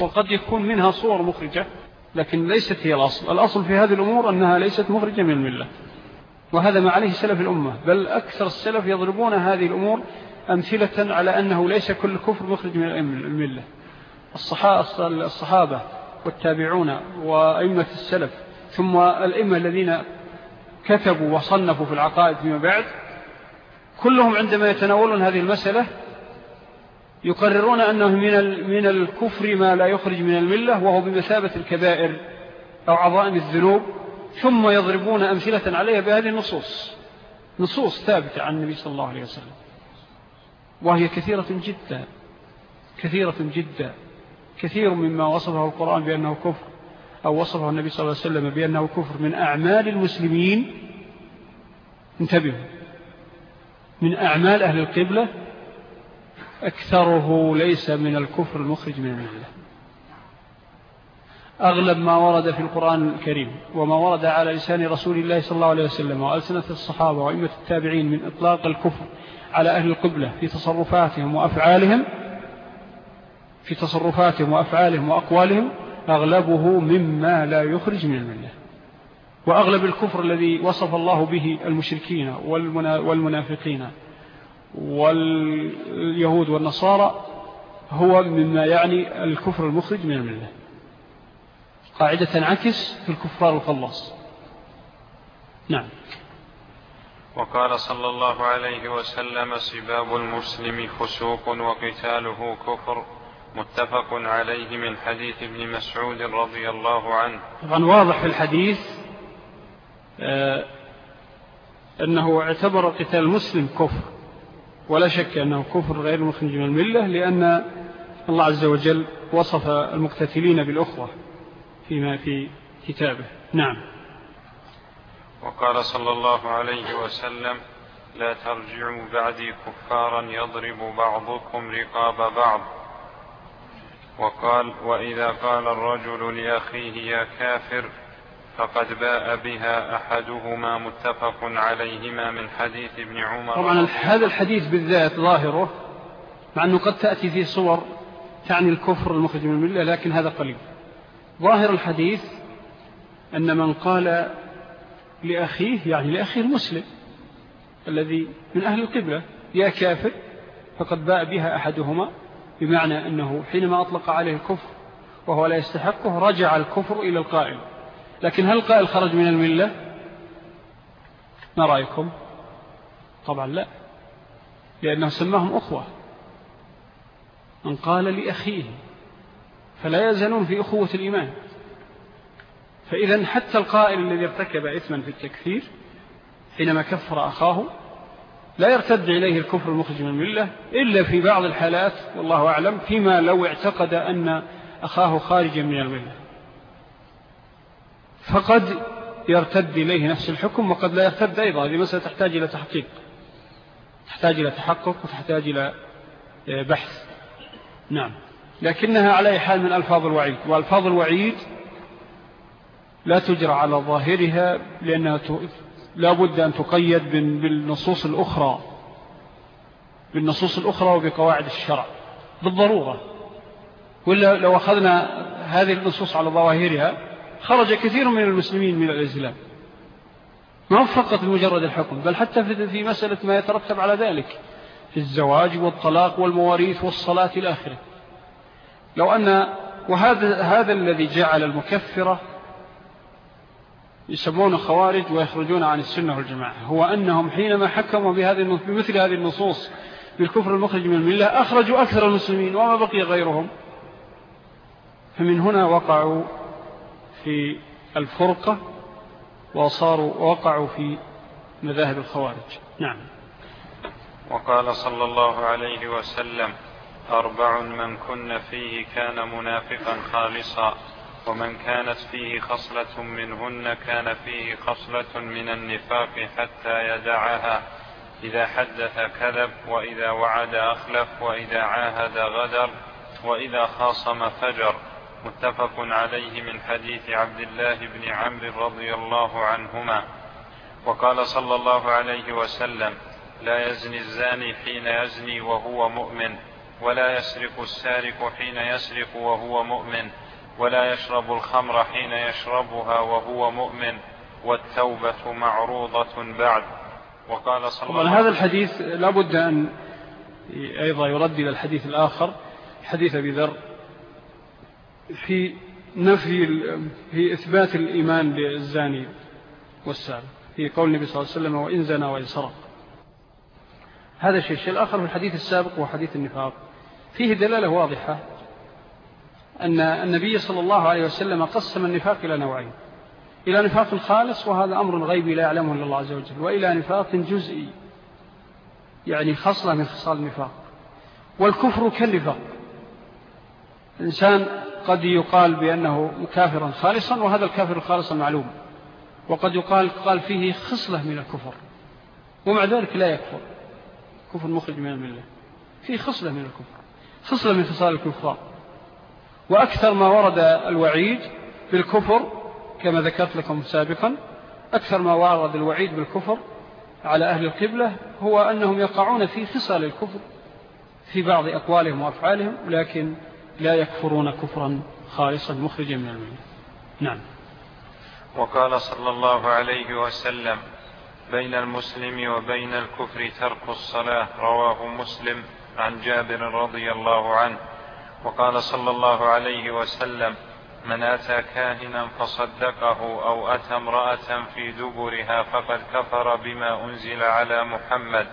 وقد يكون منها صور مخرجة لكن ليست هي الأصل. الأصل في هذه الأمور أنها ليست مخرجة من الملة. وهذا ما عليه سلف الأمة. بل أكثر السلف يضربون هذه الأمور أمثلة على أنه ليس كل كفر مخرج من الملة. الصحابة والتابعون وأئمة السلف ثم الأئمة الذين كتبوا وصنفوا في العقائد فيما بعد كلهم عندما يتناولون هذه المسألة يقررون أنه من من الكفر ما لا يخرج من الملة وهو بمثابة الكبائر أو عظائم الذنوب ثم يضربون أمثلة عليها بهذه النصوص. نصوص ثابتة عن النبي صلى الله عليه وسلم. وهي كثيرة جدا كثيرة جدا. كثير مما وصفه القرآن بأنه كفر أو وصفه النبي صلى الله عليه وسلم بأنه كفر. من أعمال المسلمين انتبهوا من أعمال أهل القبلة أكثره ليس من الكفر المخرج من الملة. أغلب ما ورد في القرآن الكريم وما ورد على لسان رسول الله صلى الله عليه وسلم وألسنة الصحابة وإمة التابعين من إطلاق الكفر على أهل القبلة في تصرفاتهم وأفعالهم في تصرفاتهم وأفعالهم وأقوالهم أغلبه مما لا يخرج من الملة. وأغلب الكفر الذي وصف الله به المشركين والمنافقين واليهود والنصارى هو مما يعني الكفر المخرج من الملة. قاعدة تنعكس في الكفار الخلاص. نعم. وقال صلى الله عليه وسلم سباب المسلم فسوق وقتاله كفر متفق عليه من حديث ابن مسعود رضي الله عنه. طبعا واضح في الحديث آه أنه اعتبر قتال المسلم كفر. ولا شك أنه كفر غير مخرج من الملة لأن الله عز وجل وصف المقتتلين بالأخوة فيما في كتابه. نعم. وقال صلى الله عليه وسلم لا ترجعوا بعدي كفارا يضرب بعضكم رقاب بعض. وقال وإذا قال الرجل لأخيه يا كافر فقد باء بها أحدهما متفق عليهما من حديث ابن عمر. طبعا هذا الحديث بالذات ظاهره مع أنه قد تأتي في صور تعني الكفر المخرج من الملة لكن هذا قليل. ظاهر الحديث أن من قال لأخيه يعني لأخيه المسلم الذي من أهل القبلة يا كافر فقد باء بها أحدهما بمعنى أنه حينما أطلق عليه الكفر وهو لا يستحقه رجع الكفر إلى القائل. لكن هل القائل خرج من الملة؟ ما رأيكم؟ طبعا لا لأنه سماهم أخوة. من قال لأخيه فلا يزالون في أخوة الإيمان. فإذا حتى القائل الذي ارتكب إثما في التكفير حينما كفر أخاه لا يرتد إليه الكفر المخرج من الملة إلا في بعض الحالات والله أعلم فيما لو اعتقد أن أخاه خارجا من الملة. فقد يرتد إليه نفس الحكم وقد لا يرتد أيضا. هذه مسألة تحتاج إلى تحقيق. تحتاج إلى تحقق وتحتاج إلى بحث. نعم. لكنها على حال من ألفاظ الوعيد. وألفاظ الوعيد لا تجرى على ظاهرها لأنها لا بد أن تقيد بالنصوص الأخرى. بالنصوص الأخرى وبقواعد الشرع. بالضرورة. ولا لو أخذنا هذه النصوص على ظواهرها خرج كثير من المسلمين من الإسلام. ما فقط بمجرد الحكم بل حتى في مسألة ما يترتب على ذلك في الزواج والطلاق والمواريث والصلاة إلى آخره. لو أن وهذا هذا الذي جعل المكفرة يسمون خوارج ويخرجون عن السنة والجماعة. هو أنهم حينما حكموا بهذه بمثل هذه النصوص بالكفر المخرج من الملة أخرجوا أكثر المسلمين وما بقي غيرهم. فمن هنا وقعوا في الفرقة وصاروا وقعوا في مذاهب الخوارج. نعم. وقال صلى الله عليه وسلم أربع من كن فيه كان منافقا خالصا ومن كانت فيه خصلة منهن كان فيه خصلة من النفاق حتى يدعها. إذا حدث كذب وإذا وعد أخلف وإذا عاهد غدر وإذا خاصم فجر. متفق عليه من حديث عبد الله بن عمرو رضي الله عنهما. وقال صلى الله عليه وسلم لا يزني الزاني حين يزني وهو مؤمن ولا يسرق السارق حين يسرق وهو مؤمن ولا يشرب الخمر حين يشربها وهو مؤمن والتوبة معروضة بعد. وقال صلى الله عليه وسلم هذا الحديث لابد أن أيضا يرد إلى الحديث الآخر حديث أبي ذر في نفي في إثبات الإيمان للزاني والسارق. في قول النبي صلى الله عليه وسلم وإن زنى وإن سرق. هذا الشيء. الشيء الآخر في الحديث السابق وحديث النفاق. فيه دلالة واضحة أن النبي صلى الله عليه وسلم قسم النفاق إلى نوعين. إلى نفاق خالص وهذا أمر غيبي لا يعلمه إلا الله عز وجل. وإلى نفاق جزئي يعني خصلة من خصال النفاق. والكفر كالنفاق. الإنسان قد يقال بأنه كافرا خالصا وهذا الكافر الخالص معلوم. وقد يقال قال فيه خصلة من الكفر ومع ذلك لا يكفر. كفر مخرج من الملة فيه خصلة من الكفر خصلة من خصال الكفار. وأكثر ما ورد الوعيد بالكفر كما ذكرت لكم سابقا أكثر ما ورد الوعيد بالكفر على أهل القبلة هو أنهم يقعون في خصال الكفر في بعض أقوالهم وأفعالهم لكن لا يكفرون كفرا خالصا مخرجا من الملة. نعم. وقال صلى الله عليه وسلم بين المسلم وبين الكفر ترك الصلاة رواه مسلم عن جابر رضي الله عنه. وقال صلى الله عليه وسلم من أتى كاهنا فصدقه أو أتى امرأة في دبرها فقد كفر بما أنزل على محمد.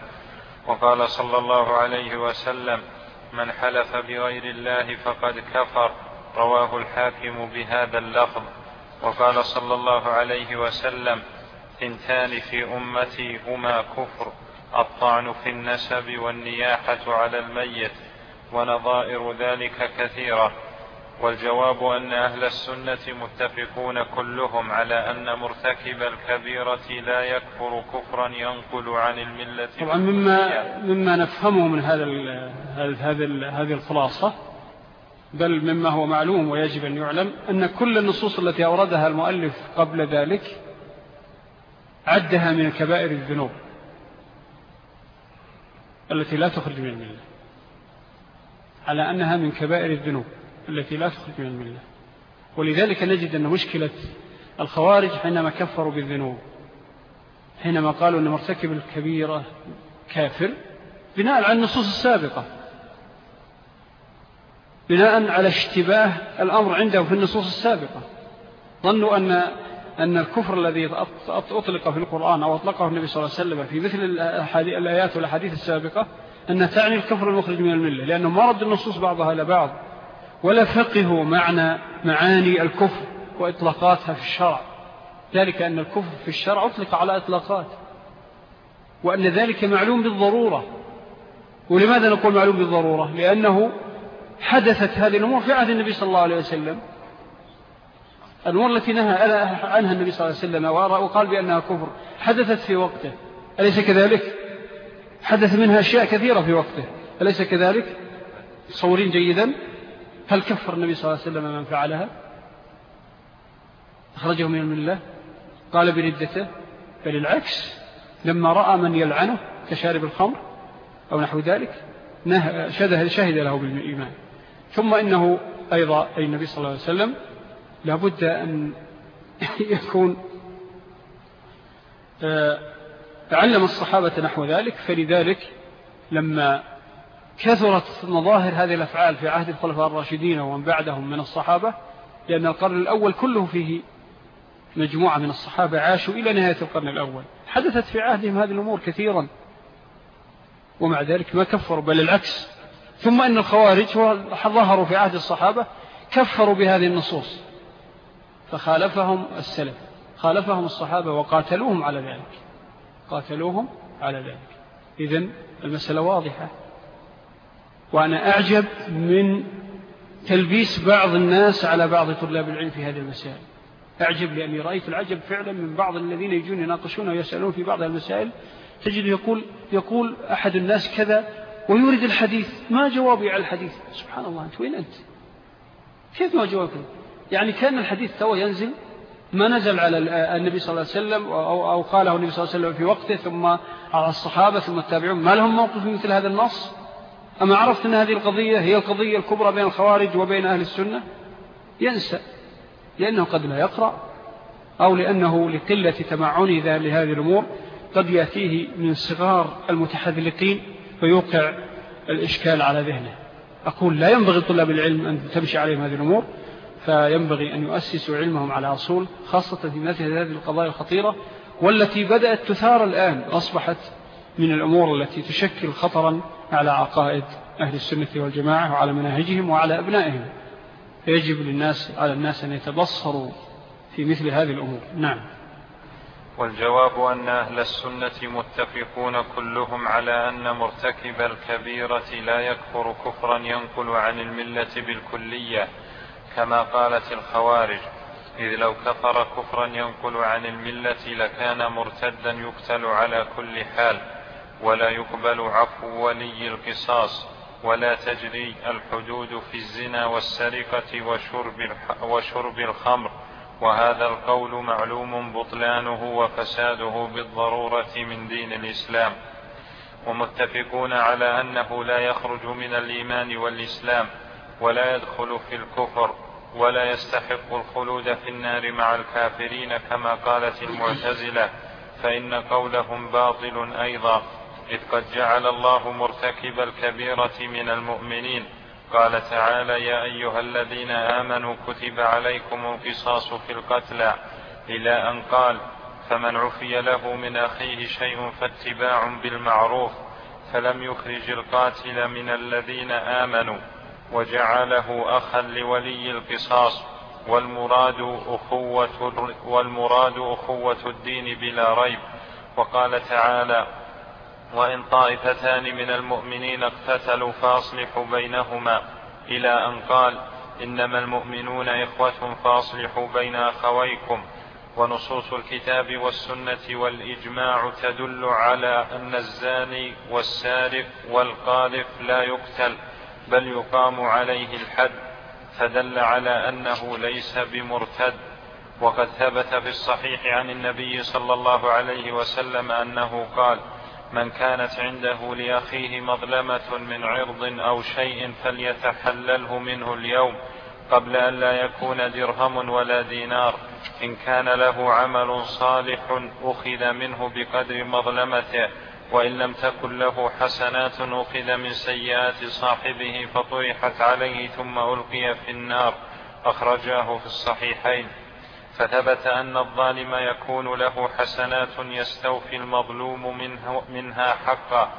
وقال صلى الله عليه وسلم من حلف بغير الله فقد كفر رواه الحاكم بهذا اللفظ. وقال صلى الله عليه وسلم ثنتان في أمتي هما كفر الطعن في النسب والنياحة على الميت ونظائر ذلك كثيرة. والجواب أن أهل السنة متفقون كلهم على أن مرتكب الكبيرة لا يكفر كفرا ينقل عن الملة طبعا مما, مما نفهمه من هذا هذه هذه الخلاصة بل مما هو معلوم ويجب أن يعلم أن كل النصوص التي أوردها المؤلف قبل ذلك عدها من كبائر الذنوب التي لا تخرج من الملة على أنها من كبائر الذنوب. التي لا تخرج من الملة ولذلك نجد أن مشكلة الخوارج حينما كفروا بالذنوب حينما قالوا أن مرتكب الكبيرة كافر بناء على النصوص السابقة بناء على اشتباه الأمر عنده في النصوص السابقة. ظنوا أن أن الكفر الذي أطلق في القرآن أو أطلقه النبي صلى الله عليه وسلم في مثل الآيات والحديث السابقة أن تعني الكفر المخرج من الملة لأنه ما النصوص بعضها إلى بعض. ولا فقهوا معنى معاني الكفر وإطلاقاتها في الشرع. ذلك أن الكفر في الشرع أطلق على إطلاقات وأن ذلك معلوم بالضرورة. ولماذا نقول معلوم بالضرورة؟ لأنه حدثت هذه الأمور في عهد النبي صلى الله عليه وسلم. الأمور التي نهى عنها النبي صلى الله عليه وسلم وقال بأنها كفر حدثت في وقته. أليس كذلك؟ حدث منها أشياء كثيرة في وقته. أليس كذلك؟ تصورين جيدا. هل كفر النبي صلى الله عليه وسلم من فعلها؟ أخرجه من الملة. قال بردته بل العكس لما رأى من يلعنه كشارب الخمر أو نحو ذلك شهد له بالإيمان. ثم إنه أيضا أي النبي صلى الله عليه وسلم لابد أن يكون آه، علم الصحابة نحو ذلك فلذلك لما كثرت مظاهر هذه الأفعال في عهد الخلفاء الراشدين ومن بعدهم من الصحابة لأن القرن الأول كله فيه مجموعة من الصحابة عاشوا إلى نهاية القرن الأول. حدثت في عهدهم هذه الأمور كثيرا ومع ذلك ما كفروا بل العكس. ثم أن الخوارج ظهروا في عهد الصحابة كفروا بهذه النصوص. فخالفهم السلف خالفهم الصحابة وقاتلوهم على ذلك. قاتلوهم على ذلك. إذن المسألة واضحة. وأنا أعجب من تلبيس بعض الناس على بعض طلاب العلم في هذه المسائل. أعجب لأني رأيت العجب فعلا من بعض الذين يجون يناقشون ويسألون في بعض المسائل. تجد يقول, يقول أحد الناس كذا ويريد الحديث. ما جوابي على الحديث؟ سبحان الله أنت وين أنت؟ كيف ما جوابك؟ يعني كان الحديث تو ينزل ما نزل على النبي صلى الله عليه وسلم أو, أو قاله النبي صلى الله عليه وسلم في وقته ثم على الصحابة ثم التابعون. ما لهم موقف مثل هذا النص؟ أما عرفت أن هذه القضية هي القضية الكبرى بين الخوارج وبين أهل السنة؟ ينسى لأنه قد لا يقرأ أو لأنه لقلة تمعني لهذه الأمور. قد يأتيه من صغار المتحذلقين فيوقع الإشكال على ذهنه. أقول لا ينبغي طلاب العلم أن تمشي عليهم هذه الأمور فينبغي أن يؤسسوا علمهم على أصول خاصة في مثل هذه القضايا الخطيرة والتي بدأت تثار الآن أصبحت من الأمور التي تشكل خطرا على عقائد أهل السنة والجماعة وعلى مناهجهم وعلى أبنائهم. فيجب للناس على الناس أن يتبصروا في مثل هذه الأمور. نعم. والجواب أن أهل السنة متفقون كلهم على أن مرتكب الكبيرة لا يكفر كفرا ينقل عن الملة بالكلية كما قالت الخوارج. إذ لو كفر كفرا ينقل عن الملة لكان مرتدا يقتل على كل حال. ولا يقبل عفو ولي القصاص ولا تجري الحدود في الزنا والسرقة وشرب, وشرب الخمر. وهذا القول معلوم بطلانه وفساده بالضرورة من دين الإسلام. ومتفقون على أنه لا يخرج من الإيمان والإسلام ولا يدخل في الكفر ولا يستحق الخلود في النار مع الكافرين كما قالت المعتزلة. فإن قولهم باطل أيضا. إذ قد جعل الله مرتكب الكبيرة من المؤمنين. قال تعالى يا أيها الذين آمنوا كتب عليكم القصاص في القتلى. إلى أن قال فمن عفي له من أخيه شيء فاتباع بالمعروف فلم يخرج القاتل من الذين آمنوا. وجعله أخا لولي القصاص والمراد أخوة, والمراد أخوة الدين بلا ريب. وقال تعالى وإن طائفتان من المؤمنين اقتتلوا فأصلحوا بينهما. إلى أن قال إنما المؤمنون إخوة فأصلحوا بين أخويكم. ونصوص الكتاب والسنة والإجماع تدل على أن الزاني والسارق والقاذف لا يقتل بل يقام عليه الحد. فدل على أنه ليس بمرتد. وقد ثبت في الصحيح عن النبي صلى الله عليه وسلم أنه قال من كانت عنده لأخيه مظلمة من عرض أو شيء فليتحلله منه اليوم قبل أن لا يكون درهم ولا دينار. إن كان له عمل صالح أخذ منه بقدر مظلمته وإن لم تكن له حسنات أخذ من سيئات صاحبه فطرحت عليه ثم ألقي في النار. أخرجاه في الصحيحين. فثبت أن الظالم يكون له حسنات يستوفي المظلوم منه منها حقا.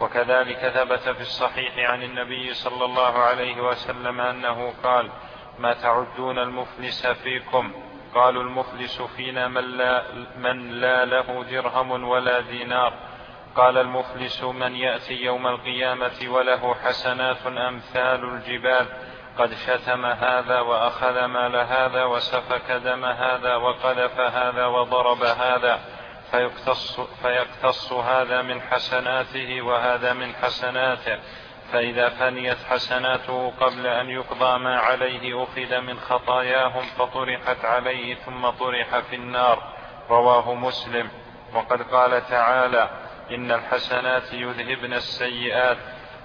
وكذلك ثبت في الصحيح عن النبي صلى الله عليه وسلم أنه قال ما تعدون المفلس فيكم؟ قالوا المفلس فينا من لا, من لا له درهم ولا دينار. قال المفلس من يأتي يوم القيامة وله حسنات أمثال الجبال. قد شتم هذا وأخذ مال هذا وسفك دم هذا وقذف هذا وضرب هذا فيقتص, فيقتص هذا من حسناته وهذا من حسناته. فإذا فنيت حسناته قبل أن يقضى ما عليه أخذ من خطاياهم فطرحت عليه ثم طرح في النار. رواه مسلم. وقد قال تعالى إن الحسنات يذهبن السيئات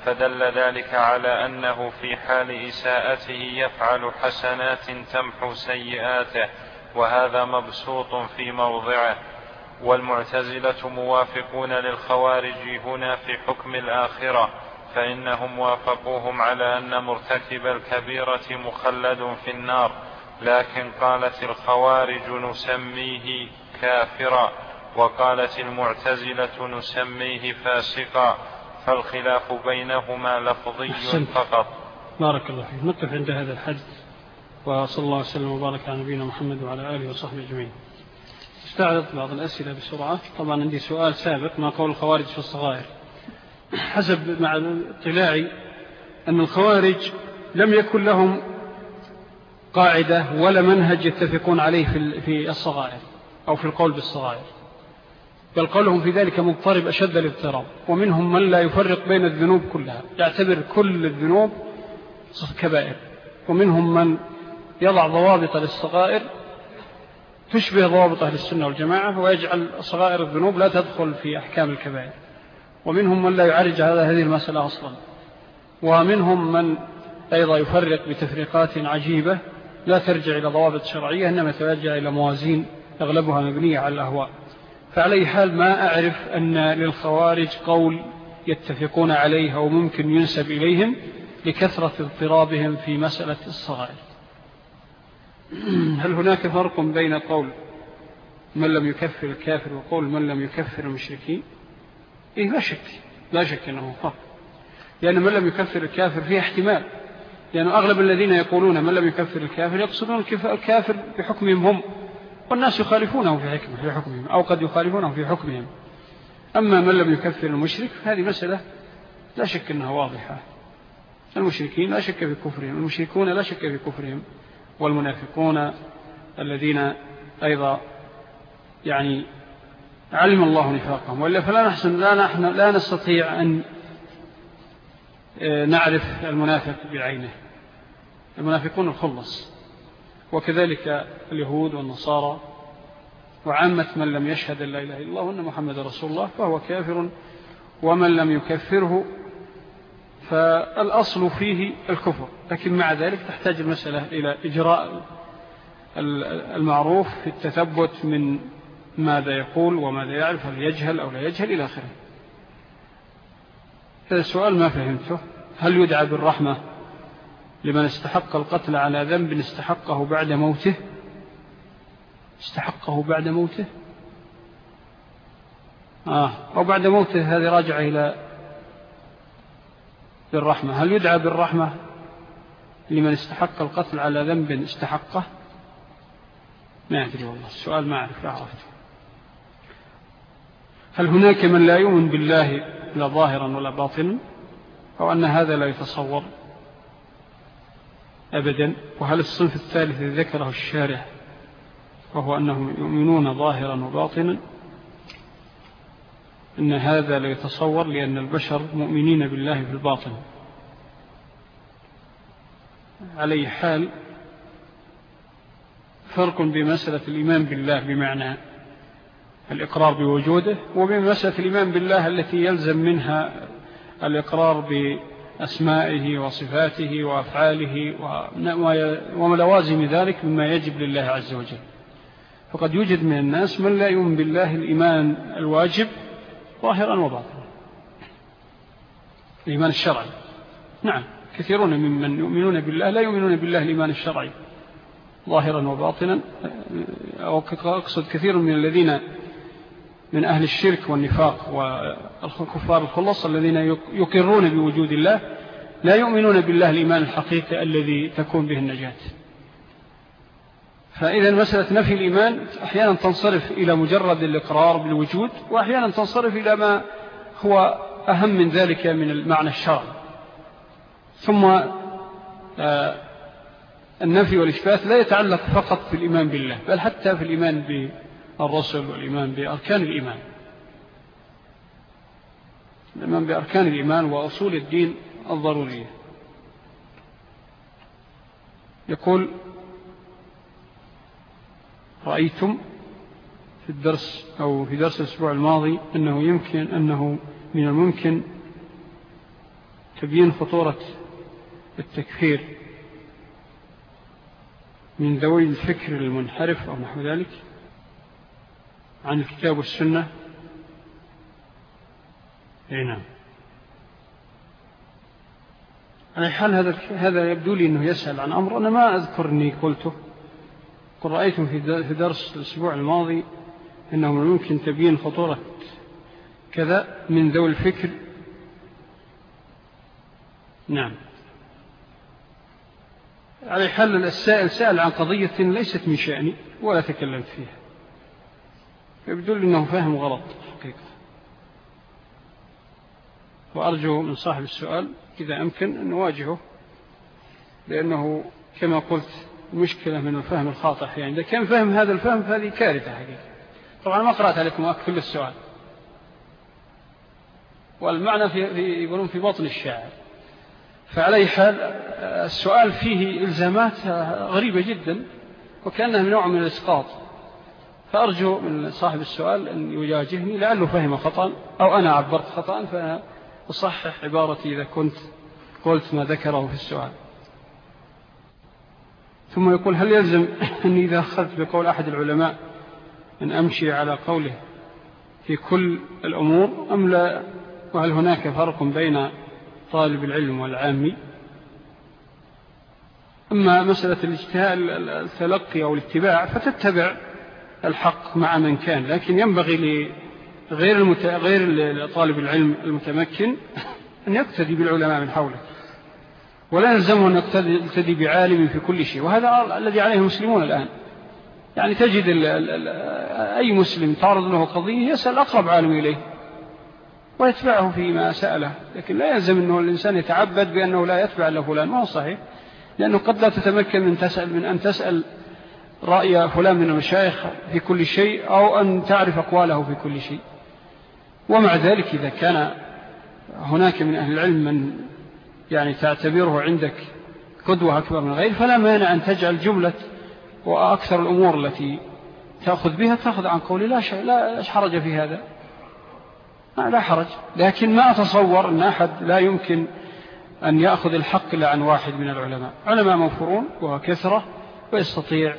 فدل ذلك على أنه في حال إساءته يفعل حسنات تمحو سيئاته وهذا مبسوط في موضعه. والمعتزلة موافقون للخوارج هنا في حكم الآخرة فإنهم وافقوهم على أن مرتكب الكبيرة مخلد في النار. لكن قالت الخوارج نسميه كافرا وقالت المعتزلة نسميه فاسقا. فالخلاف بينهما لفظي فقط. بارك الله فيك. نقف عند هذا الحد وصلى الله وسلم وبارك على نبينا محمد وعلى آله وصحبه أجمعين. استعرض بعض الأسئلة بسرعة. طبعا عندي سؤال سابق ما قول الخوارج في الصغائر. حسب مع اطلاعي أن الخوارج لم يكن لهم قاعدة ولا منهج يتفقون عليه في الصغائر أو في القول بالصغائر. بل قولهم في ذلك مضطرب أشد الاضطراب. ومنهم من لا يفرق بين الذنوب كلها. يعتبر كل الذنوب كبائر. ومنهم من يضع ضوابط للصغائر تشبه ضوابط أهل السنة والجماعة ويجعل صغائر الذنوب لا تدخل في أحكام الكبائر. ومنهم من لا يعرج على هذه المسألة أصلا. ومنهم من أيضا يفرق بتفريقات عجيبة لا ترجع إلى ضوابط شرعية إنما ترجع إلى موازين أغلبها مبنية على الأهواء. فعلى أي حال ما أعرف أن للخوارج قول يتفقون عليه أو ممكن ينسب إليهم لكثرة اضطرابهم في مسألة الصغائر. هل هناك فرق بين قول من لم يكفر الكافر وقول من لم يكفر المشركين؟ إيه لا شك لا شك أنه فرق. لأن من لم يكفر الكافر فيه احتمال. لأن أغلب الذين يقولون من لم يكفر الكافر يقصدون الكافر بحكمهم هم. والناس يخالفونه في حكمه في حكمهم أو قد يخالفونه في حكمهم. أما من لم يكفر المشرك هذه مسألة لا شك أنها واضحة. المشركين لا شك في كفرهم المشركون لا شك في كفرهم والمنافقون الذين أيضا يعني علم الله نفاقهم. وإلا فلا نحسن لا, نحن لا نستطيع أن آه، نعرف المنافق بعينه. المنافقون الخلص. وكذلك اليهود والنصارى وعامة من لم يشهد لا إله إلا الله وأن محمد رسول الله فهو كافر ومن لم يكفره فالأصل فيه الكفر. لكن مع ذلك تحتاج المسألة إلى إجراء المعروف في التثبت من ماذا يقول وماذا يعرف هل يجهل أو لا يجهل إلى آخره. هذا السؤال ما فهمته هل يدعى بالرحمة؟ لمن استحق القتل على ذنب استحقه بعد موته؟ استحقه بعد موته؟ آه أو بعد موته هذه راجعة إلى بالرحمة. هل يدعى بالرحمة لمن استحق القتل على ذنب استحقه؟ ما أدري والله السؤال ما أعرف لا هل هناك من لا يؤمن بالله لا ظاهرا ولا باطنا؟ أو أن هذا لا يتصور؟ أبدا وهل الصنف الثالث ذكره الشارع وهو أنهم يؤمنون ظاهرا وباطنا؟ إن هذا لا يتصور لأن البشر مؤمنين بالله في الباطن. علي حال فرق بمسألة الإيمان بالله بمعنى الإقرار بوجوده وبمسألة الإيمان بالله التي يلزم منها الإقرار بأسمائه وصفاته وأفعاله وملوازم ذلك مما يجب لله عز وجل. فقد يوجد من الناس من لا يؤمن بالله الإيمان الواجب ظاهرا وباطنا. الإيمان الشرعي. نعم كثيرون ممن يؤمنون بالله لا يؤمنون بالله الإيمان الشرعي ظاهرا وباطنا. أو أقصد كثير من الذين من أهل الشرك والنفاق والكفار الخلص الذين يقرون بوجود الله لا يؤمنون بالله الإيمان الحقيقي الذي تكون به النجاة. فإذا مسألة نفي الإيمان أحيانا تنصرف إلى مجرد الإقرار بالوجود وأحيانا تنصرف إلى ما هو أهم من ذلك من المعنى الشرعي ثم آه، النفي والإثبات لا يتعلق فقط في الإيمان بالله بل حتى في الإيمان بالرسل والإيمان بأركان الإيمان. الإيمان بأركان الإيمان وأصول الدين الضرورية. يقول رأيتم في الدرس أو في درس الأسبوع الماضي أنه يمكن أنه من الممكن تبيين خطورة التكفير من ذوي الفكر المنحرف أو نحو ذلك؟ عن الكتاب والسنة؟ اي نعم. على حال هذا هذا يبدو لي أنه يسأل عن أمر أنا ما أذكر أني قلته. قل رأيتم في درس الأسبوع الماضي أنه ممكن تبين خطورة كذا من ذوي الفكر. نعم. على حل السائل سأل عن قضية ليست من شأني ولا تكلمت فيها. يبدو لي أنه فاهم غلط حقيقة. وأرجو من صاحب السؤال إذا أمكن أن نواجهه لأنه كما قلت مشكلة من الفهم الخاطئ. يعني إذا كان فهم هذا الفهم فهذه كارثة حقيقة. طبعا ما قرأت عليكم أكل السؤال. والمعنى في, في يقولون في بطن الشاعر. فعلي حال السؤال فيه إلزامات غريبة جدا وكأنها من نوع من الإسقاط. فأرجو من صاحب السؤال أن يواجهني لعله فهم خطأ أو أنا عبرت خطأ فأصحح عبارتي إذا كنت قلت ما ذكره في السؤال. ثم يقول هل يلزم أني إذا أخذت بقول أحد العلماء أن أمشي على قوله في كل الأمور أم لا؟ وهل هناك فرق بين طالب العلم والعامي؟ أما مسألة التلقي أو الاتباع فتتبع الحق مع من كان لكن ينبغي لغير المت... غير طالب العلم المتمكن أن يقتدي بالعلماء من حوله. ولا يلزمه أن يقتدي بعالم في كل شيء وهذا الذي عليه المسلمون الآن. يعني تجد ال ال أي مسلم تعرض له قضية يسأل أقرب عالم إليه ويتبعه فيما سأله لكن لا يلزم أنه الإنسان يتعبد بأنه لا يتبع له فلان ما هو صحيح؟ لأنه قد لا تتمكن من, تسأل من أن تسأل رأي فلان من المشايخ في كل شيء أو أن تعرف أقواله في كل شيء. ومع ذلك إذا كان هناك من أهل العلم من يعني تعتبره عندك قدوة أكبر من غير فلا مانع أن تجعل جملة وأكثر الأمور التي تأخذ بها تأخذ عن قولي. لا شيء لا حرج في هذا. لا حرج. لكن ما أتصور أن أحد لا يمكن أن يأخذ الحق إلا عن واحد من العلماء. علماء موفرون وكثرة ويستطيع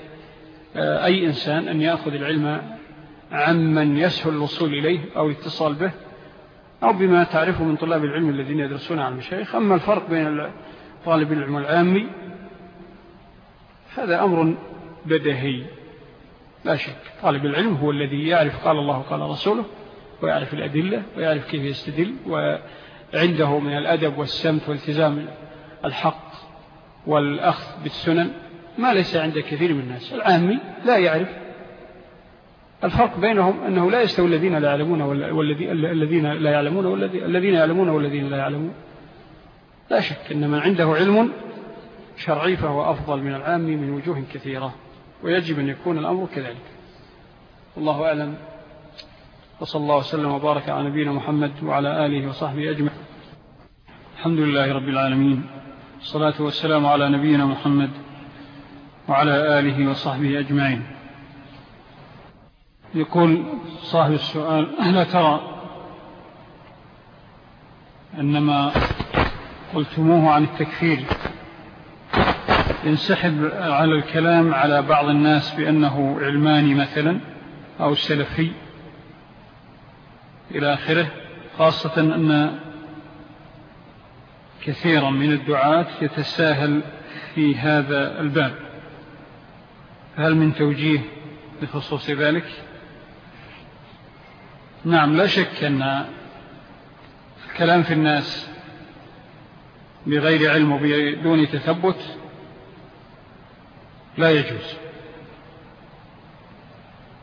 أي إنسان أن يأخذ العلم عمن يسهل الوصول إليه أو الاتصال به أو بما تعرفه من طلاب العلم الذين يدرسون عن المشايخ أما الفرق بين طالب العلم العامي هذا أمر بدهي لا شك طالب العلم هو الذي يعرف قال الله قال رسوله ويعرف الأدلة ويعرف كيف يستدل وعنده من الأدب والسمت والتزام الحق والأخذ بالسنن. ما ليس عند كثير من الناس. العامي لا يعرف. الفرق بينهم أنه لا يستوي الذين لا يعلمون والذين لا يعلمون والذين يعلمون والذين لا يعلمون. لا شك أن من عنده علم شرعي فهو أفضل من العام من وجوه كثيرة ويجب أن يكون الأمر كذلك. الله أعلم. وصلى الله وسلم وبارك على نبينا محمد وعلى آله وصحبه أجمع الحمد لله رب العالمين. الصلاة والسلام على نبينا محمد وعلى آله وصحبه أجمعين. يقول صاحب السؤال أهلا ترى أنما قلتموه عن التكفير ينسحب على الكلام على بعض الناس بأنه علماني مثلا أو سلفي إلى آخره خاصة أن كثيرا من الدعاة يتساهل في هذا الباب. هل من توجيه بخصوص ذلك؟ نعم لا شك أن الكلام في الناس بغير علم وبدون تثبت لا يجوز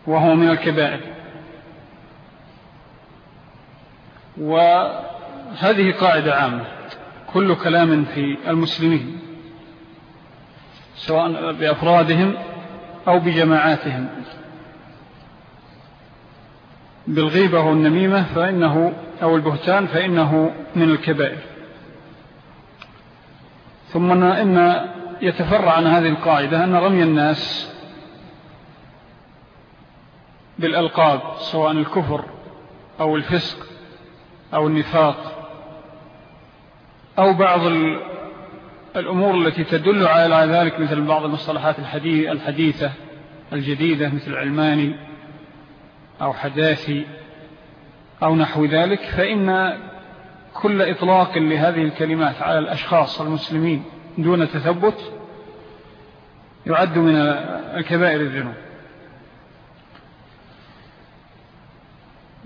وهو من الكبائر. وهذه قاعدة عامة كل كلام في المسلمين سواء بأفرادهم أو بجماعاتهم. بالغيبة والنميمة فإنه أو البهتان فإنه من الكبائر. ثم إن يتفرع عن هذه القاعدة أن رمي الناس بالألقاب سواء الكفر أو الفسق أو النفاق أو بعض الأمور التي تدل على ذلك مثل بعض المصطلحات الحديثة الجديدة مثل علماني أو حداثي أو نحو ذلك فإن كل إطلاق لهذه الكلمات على الأشخاص المسلمين دون تثبت يعد من الكبائر الذنوب.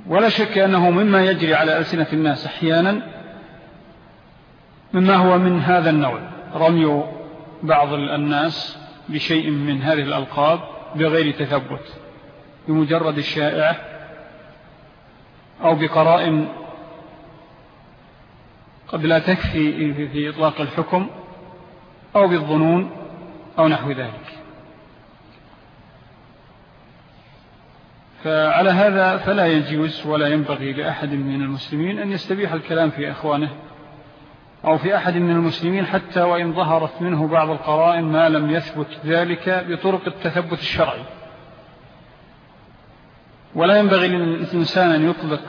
ولا شك أنه مما يجري على ألسنة الناس أحيانا مما هو من هذا النوع. رمي بعض الناس بشيء من هذه الألقاب بغير تثبت بمجرد الشائعة أو بقرائن قد لا تكفي في إطلاق الحكم أو بالظنون أو نحو ذلك. فعلى هذا فلا يجوز ولا ينبغي لأحد من المسلمين أن يستبيح الكلام في أخوانه أو في أحد من المسلمين حتى وإن ظهرت منه بعض القرائن ما لم يثبت ذلك بطرق التثبت الشرعي. ولا ينبغي للإنسان أن يطلق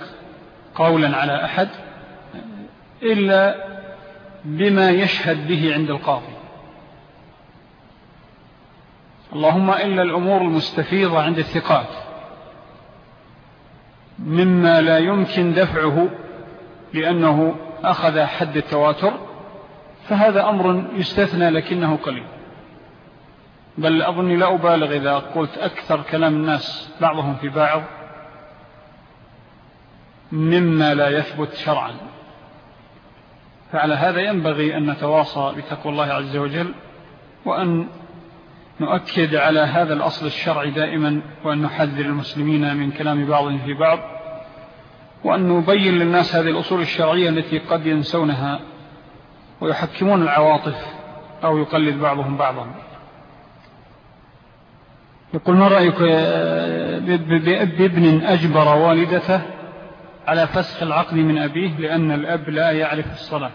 قولا على أحد إلا بما يشهد به عند القاضي. اللهم إلا الأمور المستفيضة عند الثقات مما لا يمكن دفعه لأنه أخذ حد التواتر فهذا أمر يستثنى لكنه قليل. بل أظني لا أبالغ إذا قلت أكثر كلام الناس بعضهم في بعض مما لا يثبت شرعا. فعلى هذا ينبغي أن نتواصى بتقوى الله عز وجل وأن نؤكد على هذا الأصل الشرعي دائما وأن نحذر المسلمين من كلام بعضهم في بعض. وأن نبين للناس هذه الأصول الشرعية التي قد ينسونها ويحكمون العواطف أو يقلد بعضهم بعضا. يقول ما رأيك بابن أجبر والدته على فسخ العقد من أبيه لأن الأب لا يعرف الصلاة؟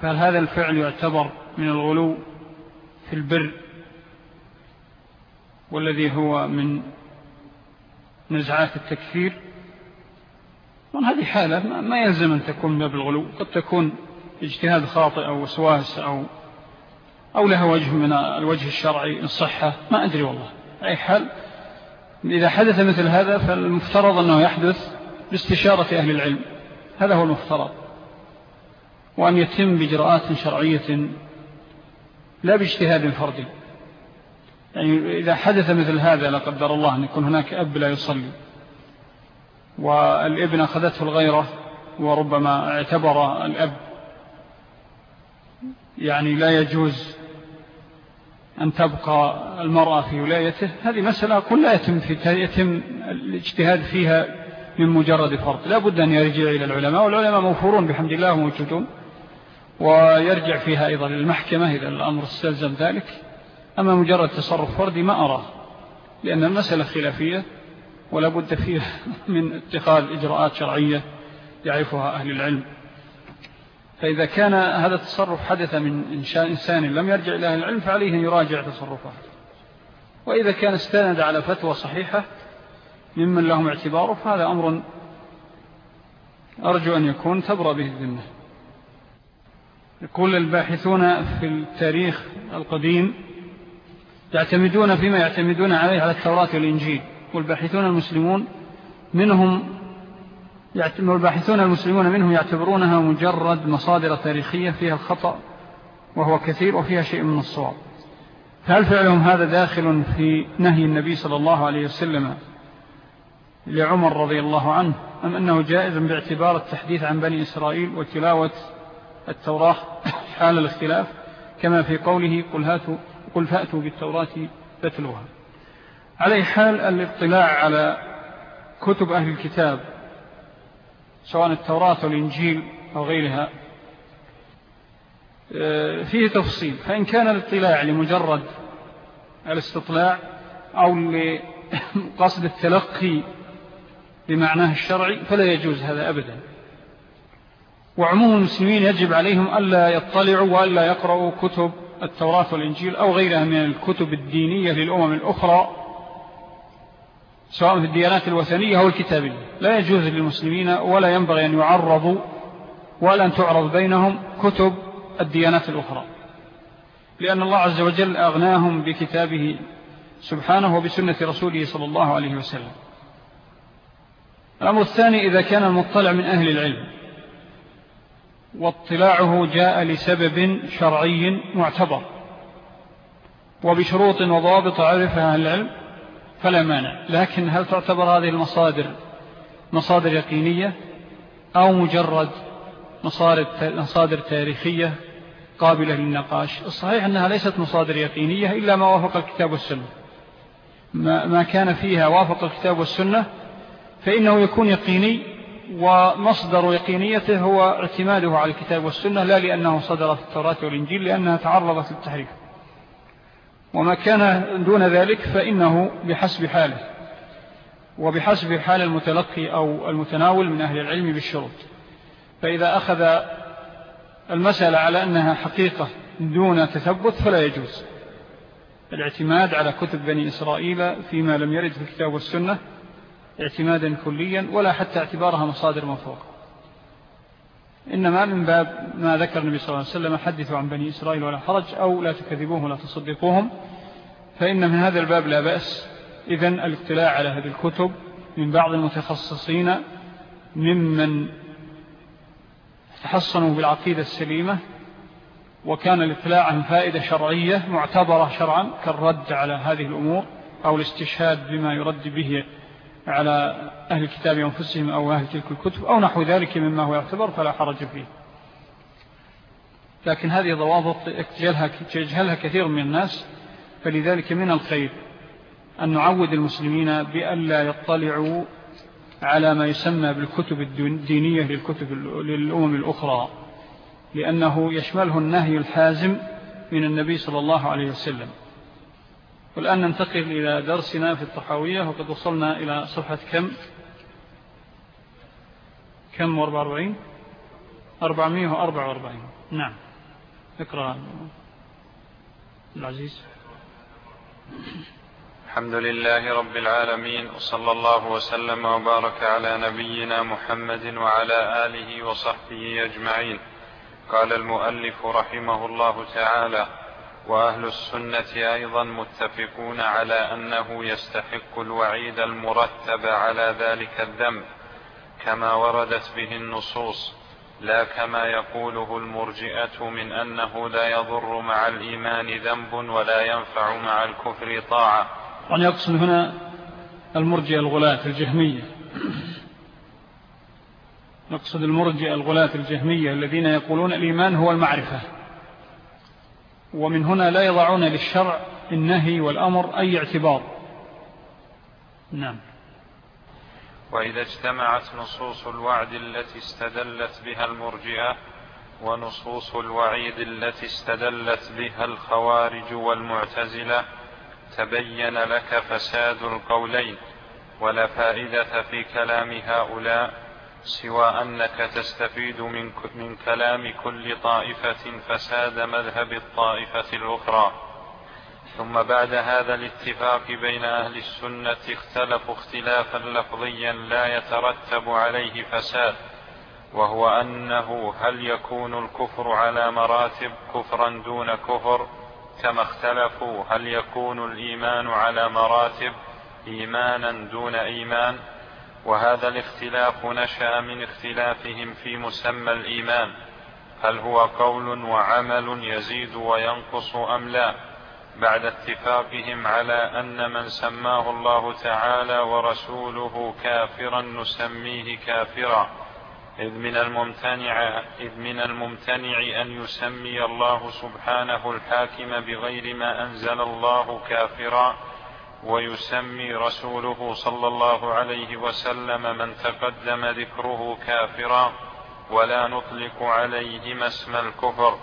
فهل هذا الفعل يعتبر من الغلو في البر والذي هو من نزعات التكفير من هذه حالة ما يلزم أن تكون باب الغلو. قد تكون اجتهاد خاطئ أو وسواس أو, أو لها وجه من الوجه الشرعي الصحة ما أدري والله. أي حال إذا حدث مثل هذا فالمفترض أنه يحدث باستشارة أهل العلم. هذا هو المفترض. وأن يتم بإجراءات شرعية لا باجتهاد فردي. يعني إذا حدث مثل هذا لا قدر الله أن يكون هناك أب لا يصلي. والابن أخذته الغيرة وربما اعتبر الأب. يعني لا يجوز أن تبقى المرأة في ولايته. هذه مسألة كل لا يتم, في يتم الاجتهاد فيها من مجرد فرض. لا بد أن يرجع إلى العلماء والعلماء موفورون بحمد الله موجودون ويرجع فيها أيضا للمحكمة إذا الأمر استلزم ذلك. أما مجرد تصرف فردي ما أراه لأن المسألة خلافية. ولا بد فيه من اتخاذ إجراءات شرعية يعرفها أهل العلم. فإذا كان هذا التصرف حدث من إنسان لم يرجع إلى أهل العلم فعليه أن يراجع تصرفه. وإذا كان استند على فتوى صحيحة ممن لهم اعتباره فهذا أمر أرجو أن يكون تبرى به الذمة. يقول الباحثون في التاريخ القديم يعتمدون فيما يعتمدون عليه على التوراة والإنجيل. والباحثون المسلمون منهم والباحثون المسلمون منهم يعتبرونها مجرد مصادر تاريخية فيها الخطأ وهو كثير وفيها شيء من الصواب. فهل فعلهم هذا داخل في نهي النبي صلى الله عليه وسلم لعمر رضي الله عنه أم أنه جائز باعتبار التحديث عن بني إسرائيل وتلاوة التوراة حال الاختلاف؟ كما في قوله قل, هاتوا قل فأتوا بالتوراة فتلوها عليه حال الاطلاع على كتب أهل الكتاب سواء التوراة والإنجيل أو غيرها. آه، فيه تفصيل. فإن كان الاطلاع لمجرد الاستطلاع أو لقصد التلقي بمعناه الشرعي فلا يجوز هذا أبدا. وعموم المسلمين يجب عليهم ألا يطلعوا وألا يقرأوا كتب التوراة والإنجيل أو غيرها من الكتب الدينية للأمم الأخرى سواء في الديانات الوثنية أو الكتابية لا يجوز للمسلمين ولا ينبغي أن يعرضوا ولا أن تعرض بينهم كتب الديانات الأخرى. لأن الله عز وجل أغناهم بكتابه سبحانه وبسنة رسوله صلى الله عليه وسلم. الأمر الثاني إذا كان المطلع من أهل العلم واطلاعه جاء لسبب شرعي معتبر وبشروط وضابط عرفها العلم فلا مانع. لكن هل تعتبر هذه المصادر مصادر يقينية أو مجرد مصادر تاريخية قابلة للنقاش؟ الصحيح أنها ليست مصادر يقينية إلا ما وافق الكتاب والسنة. ما كان فيها وافق الكتاب والسنة فإنه يكون يقيني ومصدر يقينيته هو اعتماده على الكتاب والسنة لا لأنه صدر في التوراة والإنجيل لأنها تعرضت للتحريف. وما كان دون ذلك فإنه بحسب حاله وبحسب حال المتلقي أو المتناول من أهل العلم بالشروط. فإذا أخذ المسألة على أنها حقيقة دون تثبت فلا يجوز. الاعتماد على كتب بني إسرائيل فيما لم يرد في الكتاب والسنة اعتمادا كليا ولا حتى اعتبارها مصادر موثوقة. إنما من باب ما ذكر النبي صلى الله عليه وسلم حدثوا عن بني إسرائيل ولا حرج أو لا تكذبوهم ولا تصدقوهم فإن من هذا الباب لا بأس. إذن الاطلاع على هذه الكتب من بعض المتخصصين ممن تحصنوا بالعقيدة السليمة وكان الاطلاع عن فائدة شرعية معتبرة شرعا كالرد على هذه الأمور أو الاستشهاد بما يرد به على أهل الكتاب أنفسهم أو أهل تلك الكتب أو نحو ذلك مما هو يعتبر فلا حرج فيه. لكن هذه ضوابط يجهلها كثير من الناس فلذلك من الخير أن نعود المسلمين بأن لا يطلعوا على ما يسمى بالكتب الدينية للكتب للأمم الأخرى لأنه يشمله النهي الحازم من النبي صلى الله عليه وسلم. والآن ننتقل إلى درسنا في الطحاوية وقد وصلنا إلى صفحة كم؟ كم واربع وأربعين؟ أربعمية واربع وأربعين. نعم. اقرأ العزيز. الحمد لله رب العالمين وصلى الله وسلم وبارك على نبينا محمد وعلى آله وصحبه أجمعين. قال المؤلف رحمه الله تعالى وأهل السنة أيضا متفقون على أنه يستحق الوعيد المرتب على ذلك الذنب كما وردت به النصوص لا كما يقوله المرجئة من أنه لا يضر مع الإيمان ذنب ولا ينفع مع الكفر طاعة. يعني يقصد هنا المرجئة الغلاة الجهمية. نقصد المرجئة الغلاة الجهمية الذين يقولون الإيمان هو المعرفة. ومن هنا لا يضعون للشرع النهي والأمر أي اعتبار. نعم. وإذا اجتمعت نصوص الوعد التي استدلت بها المرجئة ونصوص الوعيد التي استدلت بها الخوارج والمعتزلة تبين لك فساد القولين ولا فائدة في كلام هؤلاء سوى أنك تستفيد من, من كلام كل طائفة فساد مذهب الطائفة الأخرى. ثم بعد هذا الاتفاق بين أهل السنة اختلفوا اختلافا لفظيا لا يترتب عليه فساد وهو أنه هل يكون الكفر على مراتب كفرا دون كفر؟ كما اختلفوا هل يكون الإيمان على مراتب إيمانا دون إيمان؟ وهذا الاختلاف نشأ من اختلافهم في مسمى الإيمان هل هو قول وعمل يزيد وينقص أم لا؟ بعد اتفاقهم على أن من سماه الله تعالى ورسوله كافرا نسميه كافرا. إذ من الممتنع إذ من الممتنع أن يسمي الله سبحانه الحاكم بغير ما أنزل الله كافرا. ويسمي رسوله صلى الله عليه وسلم من تقدم ذكره كافرا ولا نطلق عليهما اسم الكفر.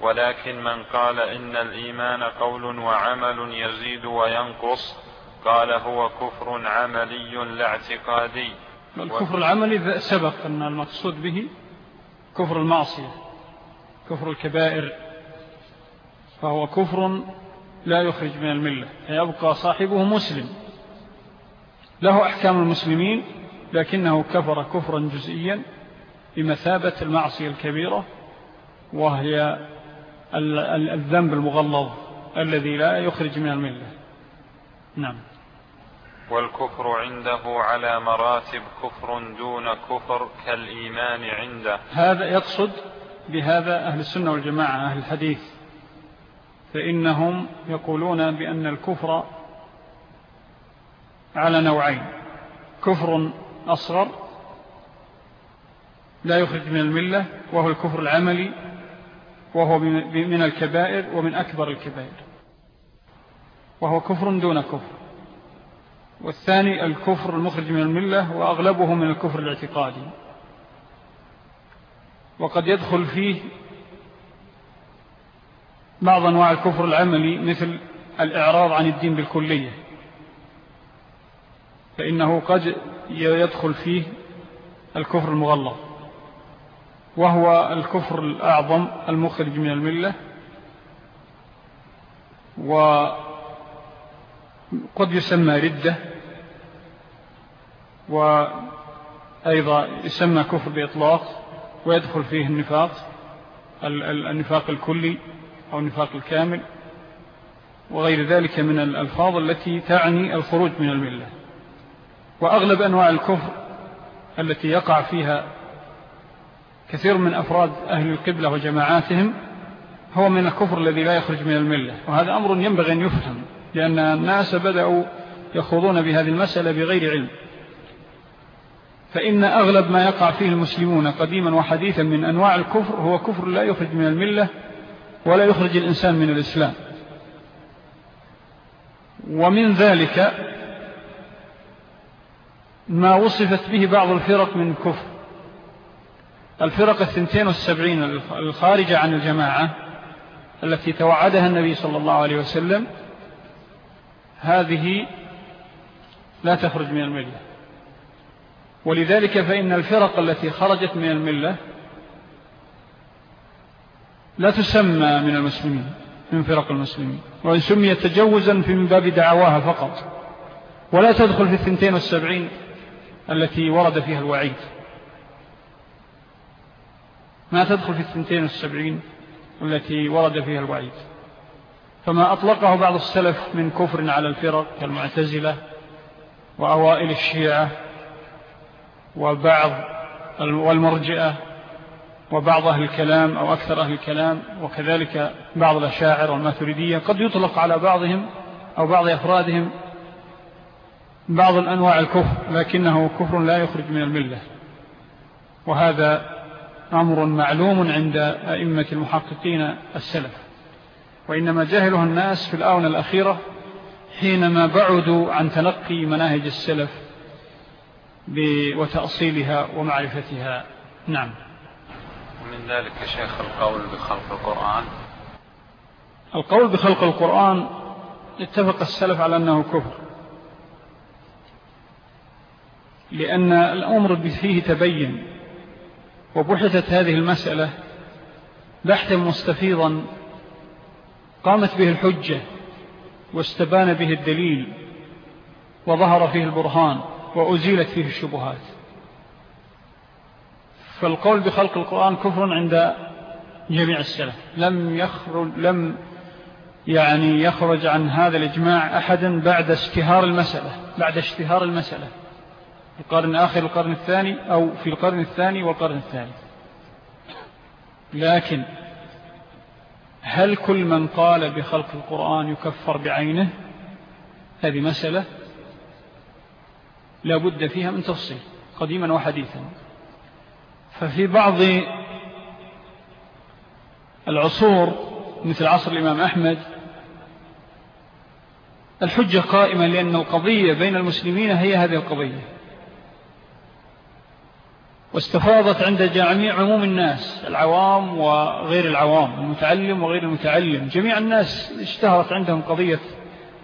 ولكن من قال إن الإيمان قول وعمل يزيد وينقص قال هو كفر عملي لا اعتقادي. الكفر العملي؟ سبق أن المقصود به كفر المعصية كفر الكبائر. فهو كفر لا يخرج من الملة يبقى صاحبه مسلم. له أحكام المسلمين لكنه كفر كفرا جزئيا بمثابة المعصية الكبيرة وهي الذنب المغلظ الذي لا يخرج من الملة. نعم. والكفر عنده على مراتب كفر دون كفر كالإيمان عنده. هذا يقصد بهذا أهل السنة والجماعة أهل الحديث. فإنهم يقولون بأن الكفر على نوعين. كفر أصغر لا يخرج من الملة وهو الكفر العملي وهو من الكبائر ومن أكبر الكبائر. وهو كفر دون كفر. والثاني الكفر المخرج من الملة وأغلبه من الكفر الاعتقادي. وقد يدخل فيه بعض أنواع الكفر العملي مثل الإعراض عن الدين بالكلية. فإنه قد يدخل فيه الكفر المغلظ. وهو الكفر الأعظم المخرج من الملة. وقد يسمى ردة. وأيضا يسمى كفر بإطلاق. ويدخل فيه النفاق. النفاق الكلي. أو النفاق الكامل وغير ذلك من الألفاظ التي تعني الخروج من الملة. وأغلب أنواع الكفر التي يقع فيها كثير من أفراد أهل القبلة وجماعاتهم هو من الكفر الذي لا يخرج من الملة. وهذا أمر ينبغي أن يفهم لأن الناس بدأوا يخوضون بهذه المسألة بغير علم. فإن أغلب ما يقع فيه المسلمون قديما وحديثا من أنواع الكفر هو كفر لا يخرج من الملة ولا يخرج الإنسان من الإسلام. ومن ذلك ما وصفت به بعض الفرق من كفر. الفرق الثنتين والسبعين الخارجة عن الجماعة التي توعدها النبي صلى الله عليه وسلم هذه لا تخرج من الملة. ولذلك فإن الفرق التي خرجت من الملة لا تسمى من المسلمين من فرق المسلمين. وإن سميت تجوزا في من باب دعواها فقط. ولا تدخل في الثنتين والسبعين التي ورد فيها الوعيد. ما تدخل في الثنتين والسبعين التي ورد فيها الوعيد. فما أطلقه بعض السلف من كفر على الفرق كالمعتزلة وأوائل الشيعة وبعض والمرجئة وبعض أهل الكلام أو أكثر أهل الكلام وكذلك بعض الأشاعر والماثردية قد يطلق على بعضهم أو بعض أفرادهم بعض الأنواع الكفر لكنه كفر لا يخرج من الملة. وهذا أمر معلوم عند أئمة المحققين السلف. وإنما جهله الناس في الآونة الأخيرة حينما بعدوا عن تلقي مناهج السلف وتأصيلها ومعرفتها. نعم. من ذلك شيخ القول بخلق القرآن؟ القول بخلق القرآن اتفق السلف على أنه كفر. لأن الأمر فيه تبين وبحثت هذه المسألة بحثا مستفيضا قامت به الحجة واستبان به الدليل وظهر فيه البرهان وأزيلت فيه الشبهات. فالقول بخلق القرآن كفر عند جميع السلف. لم يخرج لم يعني يخرج عن هذا الإجماع أحدا بعد اشتهار المسألة بعد اشتهار المسألة. القرن آخر القرن الثاني أو في القرن الثاني والقرن الثالث. لكن هل كل من قال بخلق القرآن يكفر بعينه؟ هذه مسألة لا بد فيها من تفصيل قديما وحديثا. ففي بعض العصور مثل عصر الإمام أحمد الحجة قائمة لأن القضية بين المسلمين هي هذه القضية. واستفاضت عند جميع عموم الناس العوام وغير العوام المتعلم وغير المتعلم. جميع الناس اشتهرت عندهم قضية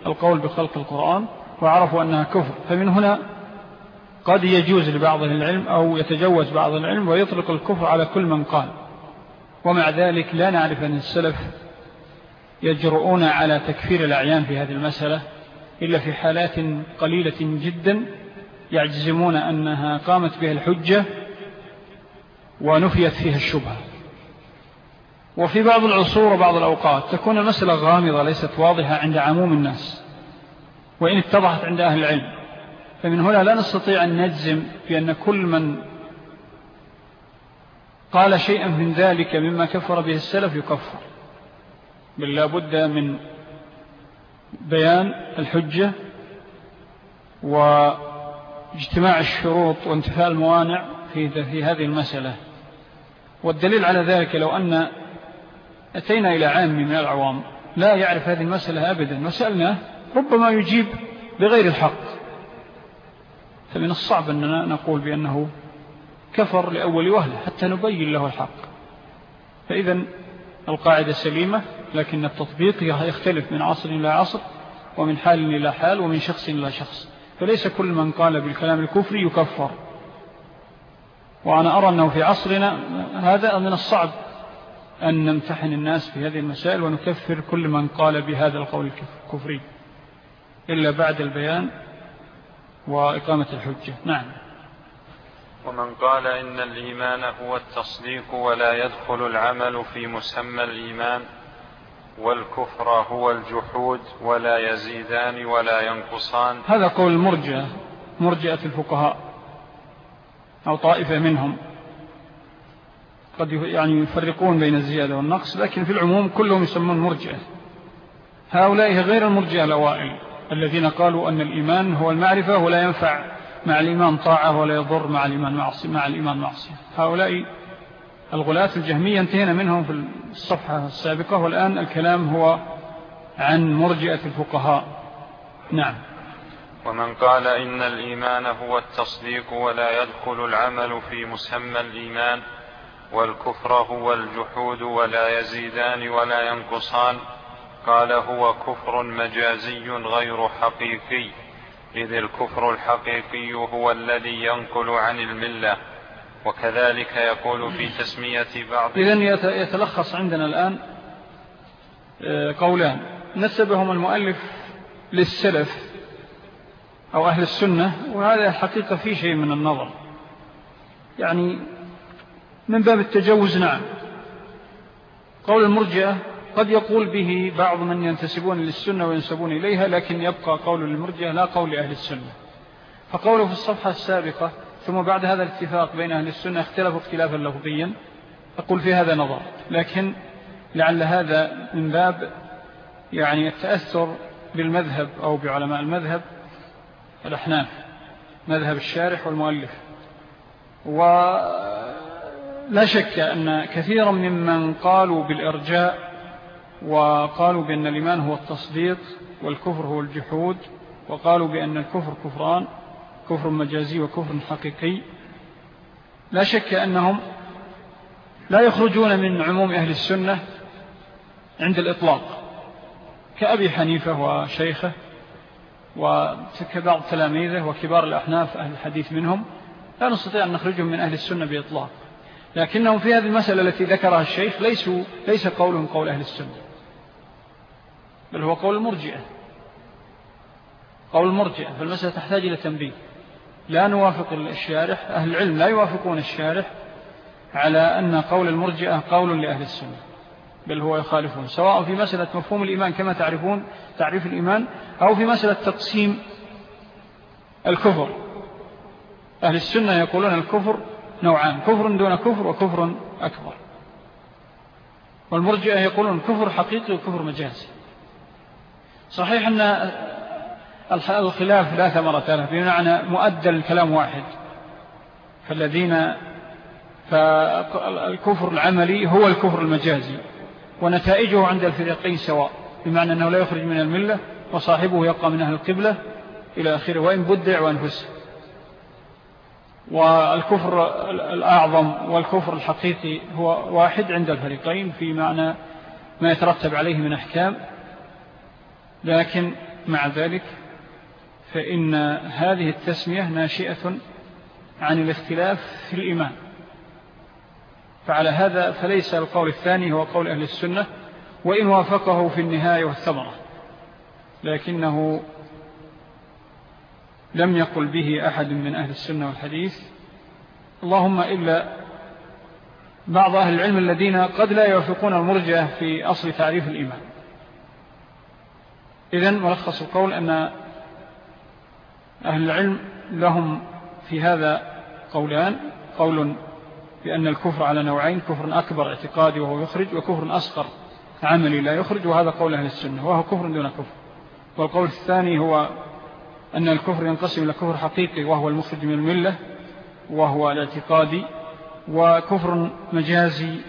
القول بخلق القرآن وعرفوا أنها كفر. فمن هنا قد يجوز لبعض العلم أو يتجوز بعض العلم ويطلق الكفر على كل من قال. ومع ذلك لا نعرف أن السلف يجرؤون على تكفير الأعيان في هذه المسألة إلا في حالات قليلة جدا يعجزمون أنها قامت بها الحجة ونفيت فيها الشبهة. وفي بعض العصور وبعض الأوقات تكون المسألة غامضة ليست واضحة عند عموم الناس وإن اتضحت عند أهل العلم. فمن هنا لا نستطيع أن نجزم بأن كل من قال شيئا من ذلك مما كفر به السلف يكفر. بل لا بد من بيان الحجة واجتماع الشروط وانتفاء الموانع في هذه المسألة. والدليل على ذلك لو أن أتينا إلى عام من العوام لا يعرف هذه المسألة أبدا. وسألناه ربما يجيب بغير الحق. فمن الصعب أننا نقول بأنه كفر لأول وهلة حتى نبين له الحق. فإذا القاعدة سليمة لكن التطبيق يختلف من عصر إلى عصر ومن حال إلى حال ومن شخص إلى شخص. فليس كل من قال بالكلام الكفري يكفر. وأنا أرى أنه في عصرنا هذا من الصعب أن نمتحن الناس في هذه المسائل ونكفر كل من قال بهذا القول الكفري. إلا بعد البيان. وإقامة الحجة. نعم. ومن قال إن الإيمان هو التصديق ولا يدخل العمل في مسمى الإيمان والكفر هو الجحود ولا يزيدان ولا ينقصان. هذا قول المرجئة مرجئة الفقهاء أو طائفة منهم. قد يعني يفرقون بين الزيادة والنقص لكن في العموم كلهم يسمون مرجئة. هؤلاء غير المرجئة الأوائل. الذين قالوا أن الإيمان هو المعرفة ولا ينفع مع الإيمان طاعة ولا يضر مع الإيمان معصية مع الإيمان معصية. هؤلاء الغلاة الجهمية انتهينا منهم في الصفحة السابقة والآن الكلام هو عن مرجئة الفقهاء. نعم. ومن قال إن الإيمان هو التصديق ولا يدخل العمل في مسمى الإيمان والكفر هو الجحود ولا يزيدان ولا ينقصان قال هو كفر مجازي غير حقيقي. إذ الكفر الحقيقي هو الذي ينقل عن الملة. وكذلك يقول في تسمية بعض إذن يتلخص عندنا الآن آه، قولان. نسبهم المؤلف للسلف أو أهل السنة وهذا الحقيقة فيه شيء من النظر. يعني من باب التجوز نعم. قول المرجئة قد يقول به بعض من ينتسبون للسنة وينسبون إليها لكن يبقى قول المرجئة لا قول أهل السنة. فقوله في الصفحة السابقة ثم بعد هذا الاتفاق بين أهل السنة اختلفوا اختلافا لفظيا أقول في هذا نظر. لكن لعل هذا من باب يعني التأثر بالمذهب أو بعلماء المذهب الأحناف مذهب الشارح والمؤلف. ولا شك أن كثيرا ممن قالوا بالإرجاء وقالوا بأن الإيمان هو التصديق والكفر هو الجحود وقالوا بأن الكفر كفران كفر مجازي وكفر حقيقي. لا شك أنهم لا يخرجون من عموم أهل السنة عند الإطلاق. كأبي حنيفة وشيخه وكبعض تلاميذه وكبار الأحناف أهل الحديث منهم لا نستطيع أن نخرجهم من أهل السنة بإطلاق. لكنهم في هذه المسألة التي ذكرها الشيخ ليسوا ليس قولهم قول أهل السنة. بل هو قول المرجئة. قول المرجئة فالمسألة تحتاج إلى تنبيه. لا نوافق الشارح أهل العلم لا يوافقون الشارح على أن قول المرجئة قول لأهل السنة بل هو يخالفون سواء في مسألة مفهوم الإيمان كما تعرفون تعريف الإيمان أو في مسألة تقسيم الكفر. أهل السنة يقولون الكفر نوعان كفر دون كفر وكفر أكبر. والمرجئة يقولون كفر حقيقي وكفر مجازي. صحيح أن الخلاف لا ثمرة له بمعنى مؤدى الكلام واحد. فالذين فالكفر العملي هو الكفر المجازي ونتائجه عند الفريقين سواء بمعنى أنه لا يخرج من الملة وصاحبه يبقى من أهل القبلة إلى آخره وإن بدع وانفسه والكفر الأعظم والكفر الحقيقي هو واحد عند الفريقين في معنى ما يترتب عليه من أحكام. لكن مع ذلك فإن هذه التسمية ناشئة عن الاختلاف في الإيمان. فعلى هذا فليس القول الثاني هو قول أهل السنة وإن وافقه في النهاية والثمرة. لكنه لم يقل به أحد من أهل السنة والحديث. اللهم إلا بعض أهل العلم الذين قد لا يوافقون المرجع في أصل تعريف الإيمان. إذن ملخص القول أن أهل العلم لهم في هذا قولان. قول بأن الكفر على نوعين كفر أكبر اعتقادي وهو يخرج وكفر أصغر عملي لا يخرج وهذا قول أهل السنة وهو كفر دون كفر. والقول الثاني هو أن الكفر ينقسم إلى كفر حقيقي وهو المخرج من الملة وهو الاعتقادي وكفر مجازي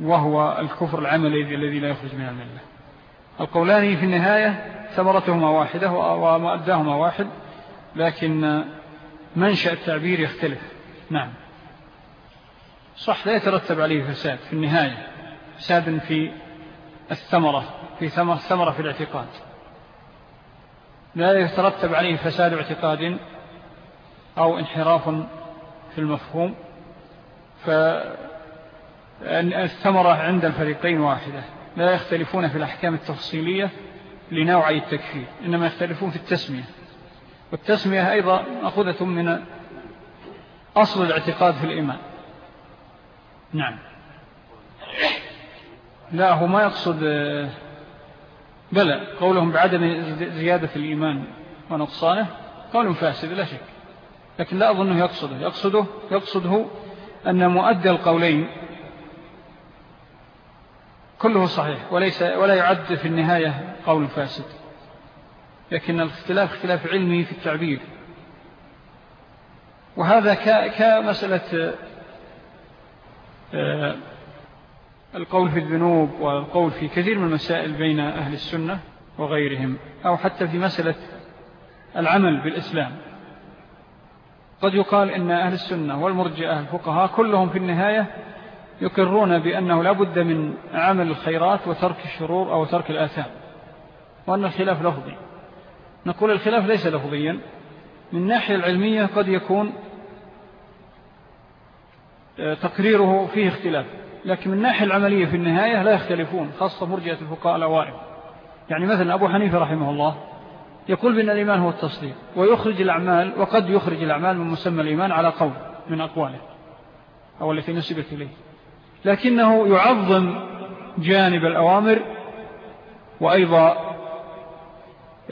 وهو الكفر العملي الذي لا يخرج من الملة. القولان في النهاية ثمرتهما واحدة ومؤداهما واحد لكن منشأ التعبير يختلف. نعم. صح لا يترتب عليه فساد في النهاية فساد في الثمرة في ثمرة في الاعتقاد. لا يترتب عليه فساد اعتقاد أو انحراف في المفهوم فالثمرة عند الفريقين واحدة. لا يختلفون في الأحكام التفصيلية لنوعي التكفير إنما يختلفون في التسمية. والتسمية أيضا أخذة من أصل الاعتقاد في الإيمان. نعم. لا هو ما يقصد بلى قولهم بعدم زيادة الإيمان ونقصانه قول فاسد لا شك. لكن لا أظنه يقصده. يقصده يقصده أن مؤدى القولين كله صحيح وليس ولا يعد في النهاية قول فاسد. لكن الاختلاف اختلاف علمي في التعبير. وهذا كمسألة آه، القول في الذنوب والقول في كثير من المسائل بين أهل السنة وغيرهم أو حتى في مسألة العمل بالإسلام. قد يقال إن أهل السنة والمرجئة الفقهاء كلهم في النهاية يقرون بأنه لا بد من عمل الخيرات وترك الشرور أو ترك الآثام وأن الخلاف لفظي. نقول الخلاف ليس لفظيا. من ناحية العلمية قد يكون آه، تقريره فيه اختلاف لكن من الناحية العملية في النهاية لا يختلفون خاصة مرجئة الفقاء الأوائل. يعني مثلا أبو حنيفة رحمه الله يقول بأن الإيمان هو التصديق ويخرج الأعمال وقد يخرج الأعمال من مسمى الإيمان على قول من أقواله أو التي نسبت إليه. لكنه يعظم جانب الأوامر وأيضا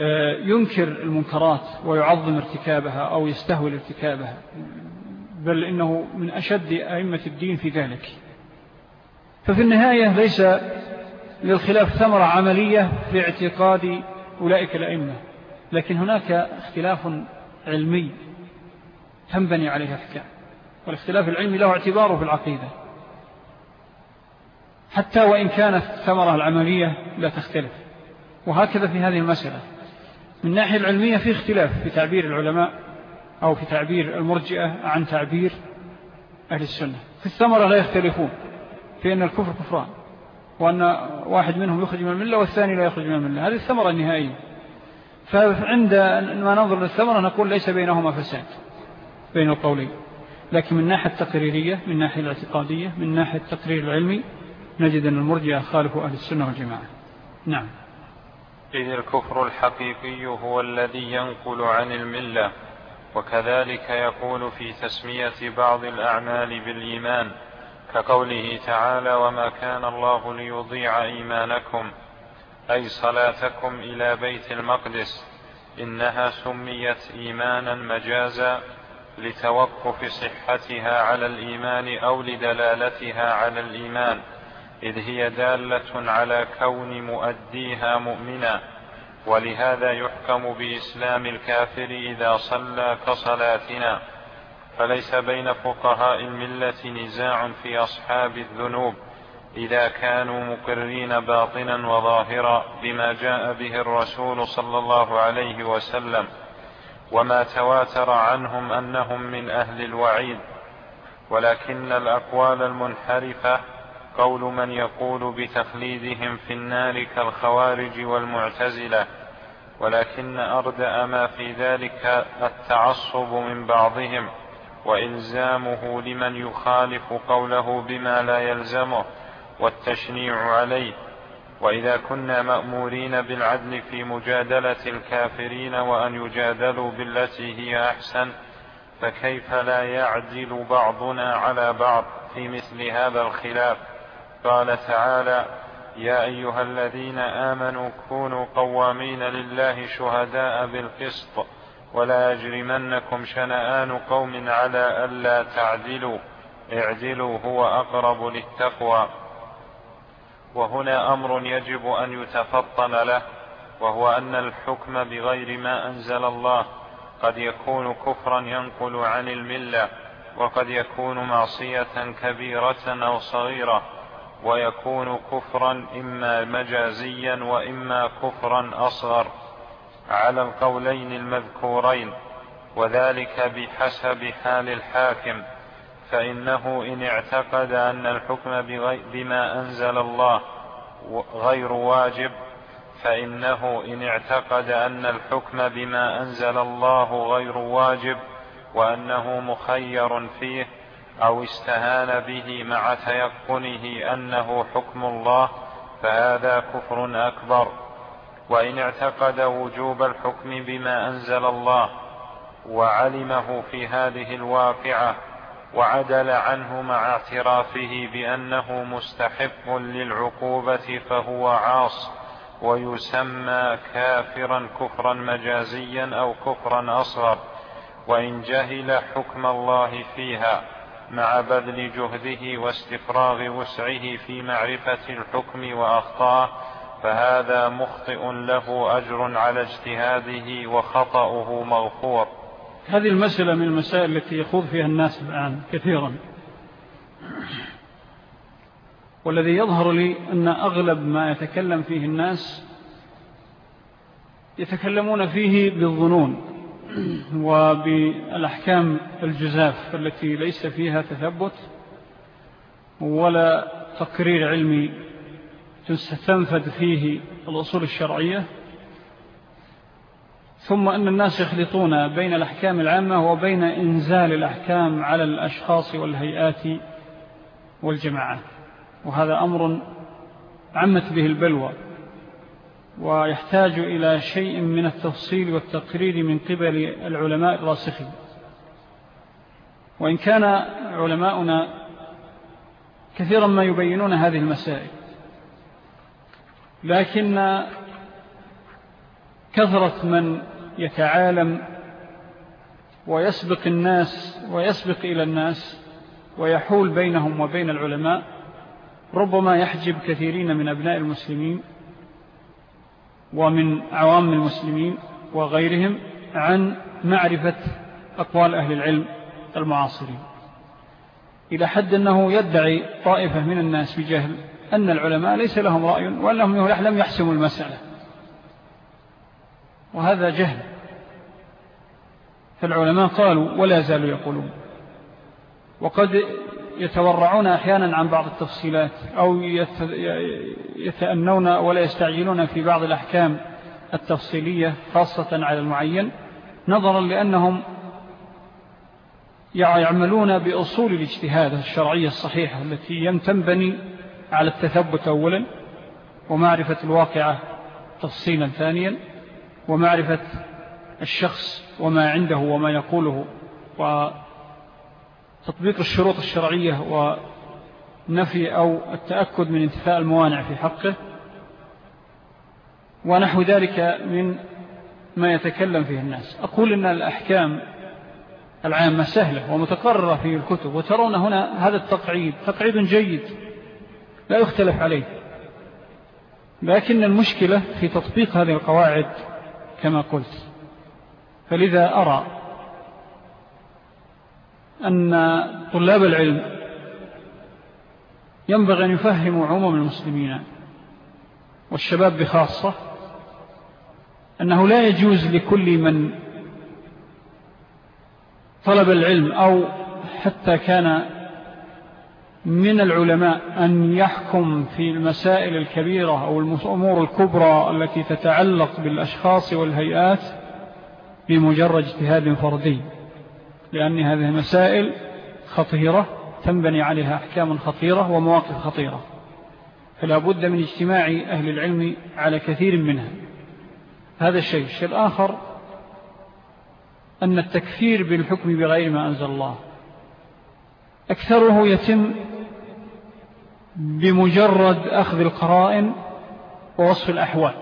آه، ينكر المنكرات ويعظم ارتكابها أو يستهوي ارتكابها بل إنه من أشد أئمة الدين في ذلك. ففي النهاية ليس للخلاف ثمرة عملية في اعتقاد أولئك الأئمة لكن هناك اختلاف علمي تنبني عليه أحكام والاختلاف العلمي له اعتباره في العقيدة. حتى وإن كانت الثمرة العملية لا تختلف. وهكذا في هذه المسألة. من ناحية العلمية في اختلاف في تعبير العلماء أو في تعبير المرجئة عن تعبير أهل السنة. في الثمرة لا يختلفون في أن الكفر كفران وأن واحد منهم يخرج من الملة والثاني لا يخرج من الملة. هذه الثمرة النهائية. فعند ما ننظر للثمرة نقول ليس بينهما فساد بين القولين. لكن من ناحية التقريرية من ناحية الاعتقادية من ناحية التقرير العلمي نجد أن المرجع خالف أهل السنة والجماعة. نعم. إذ الكفر الحقيقي هو الذي ينقل عن الملة وكذلك يقول في تسمية بعض الأعمال بالإيمان كقوله تعالى وما كان الله ليضيع إيمانكم أي صلاتكم إلى بيت المقدس إنها سميت إيمانا مجازا لتوقف صحتها على الإيمان أو لدلالتها على الإيمان. إذ هي دالة على كون مؤديها مؤمنا ولهذا يحكم بإسلام الكافر إذا صلى كصلاتنا. فليس بين فقهاء الملة نزاع في أصحاب الذنوب إذا كانوا مقرين باطنا وظاهرا بما جاء به الرسول صلى الله عليه وسلم وما تواتر عنهم أنهم من أهل الوعيد. ولكن الأقوال المنحرفة قول من يقول بتخليدهم في النار كالخوارج والمعتزلة ولكن أردأ ما في ذلك التعصب من بعضهم وإلزامه لمن يخالف قوله بما لا يلزمه والتشنيع عليه. وإذا كنا مأمورين بالعدل في مجادلة الكافرين وأن يجادلوا بالتي هي أحسن فكيف لا يعدل بعضنا على بعض في مثل هذا الخلاف؟ قال تعالى يا أيها الذين آمنوا كونوا قوامين لله شهداء بالقسط ولا يجرمنكم شنآن قوم على ألا تعدلوا اعدلوا هو أقرب للتقوى. وهنا أمر يجب أن يتفطن له وهو أن الحكم بغير ما أنزل الله قد يكون كفرا ينقل عن الملة وقد يكون معصية كبيرة أو صغيرة. ويكون كفرا إما مجازيا وإما كفرا أصغر على القولين المذكورين وذلك بحسب حال الحاكم فإنه إن اعتقد أن الحكم بما أنزل الله غير واجب فإنه إن اعتقد أن الحكم بما أنزل الله غير واجب وأنه مخير فيه أو استهان به مع تيقنه أنه حكم الله فهذا كفر أكبر. وإن اعتقد وجوب الحكم بما أنزل الله وعلمه في هذه الواقعة وعدل عنه مع اعترافه بأنه مستحق للعقوبة فهو عاص ويسمى كافرا كفرا مجازيا أو كفرا أصغر وإن جهل حكم الله فيها. مع بذل جهده واستفراغ وسعه في معرفة الحكم وأخطاه فهذا مخطئ له أجر على اجتهاده وخطأه مغفور. هذه المسألة من المسائل التي يخوض فيها الناس الآن كثيرا. والذي يظهر لي أن أغلب ما يتكلم فيه الناس يتكلمون فيه بالظنون. وبالأحكام الجزاف التي ليس فيها تثبت ولا تقرير علمي تنفذ فيه الأصول الشرعية. ثم أن الناس يخلطون بين الأحكام العامة وبين إنزال الأحكام على الأشخاص والهيئات والجماعات وهذا أمر عمت به البلوى. ويحتاج إلى شيء من التفصيل والتقرير من قبل العلماء الراسخين. وإن كان علماؤنا كثيرا ما يبينون هذه المسائل لكن كثرة من يتعالم ويسبق الناس ويسبق إلى الناس ويحول بينهم وبين العلماء ربما يحجب كثيرين من أبناء المسلمين ومن عوام المسلمين وغيرهم عن معرفة أقوال أهل العلم المعاصرين. إلى حد أنه يدعي طائفة من الناس بجهل أن العلماء ليس لهم رأي وأنهم لم يحسموا المسألة. وهذا جهل. فالعلماء قالوا ولا زالوا يقولون. وقد يتورعون أحيانا عن بعض التفصيلات أو يتأنون ولا يستعجلون في بعض الأحكام التفصيلية خاصة على المعين نظرا لأنهم يعملون بأصول الاجتهاد الشرعية الصحيحة التي ينتنبني على التثبت أولا ومعرفة الواقعة تفصيلا ثانيا ومعرفة الشخص وما عنده وما يقوله وتطبيق الشروط الشرعية ونفي أو التأكد من انتفاء الموانع في حقه ونحو ذلك من ما يتكلم فيه الناس. أقول أن الأحكام العامة سهلة ومتقررة في الكتب وترون هنا هذا التقعيد تقعيد جيد لا يختلف عليه. لكن المشكلة في تطبيق هذه القواعد كما قلت. فلذا أرى أن طلاب العلم ينبغي أن يفهموا عموم المسلمين والشباب بخاصة أنه لا يجوز لكل من طلب العلم أو حتى كان من العلماء أن يحكم في المسائل الكبيرة أو الأمور الكبرى التي تتعلق بالأشخاص والهيئات بمجرد اجتهاد فردي. لأن هذه مسائل خطيرة تنبني عليها أحكام خطيرة ومواقف خطيرة. فلا بد من اجتماع أهل العلم على كثير منها. هذا الشيء. الشيء الآخر أن التكفير بالحكم بغير ما أنزل الله أكثره يتم بمجرد أخذ القرائن ووصف الأحوال.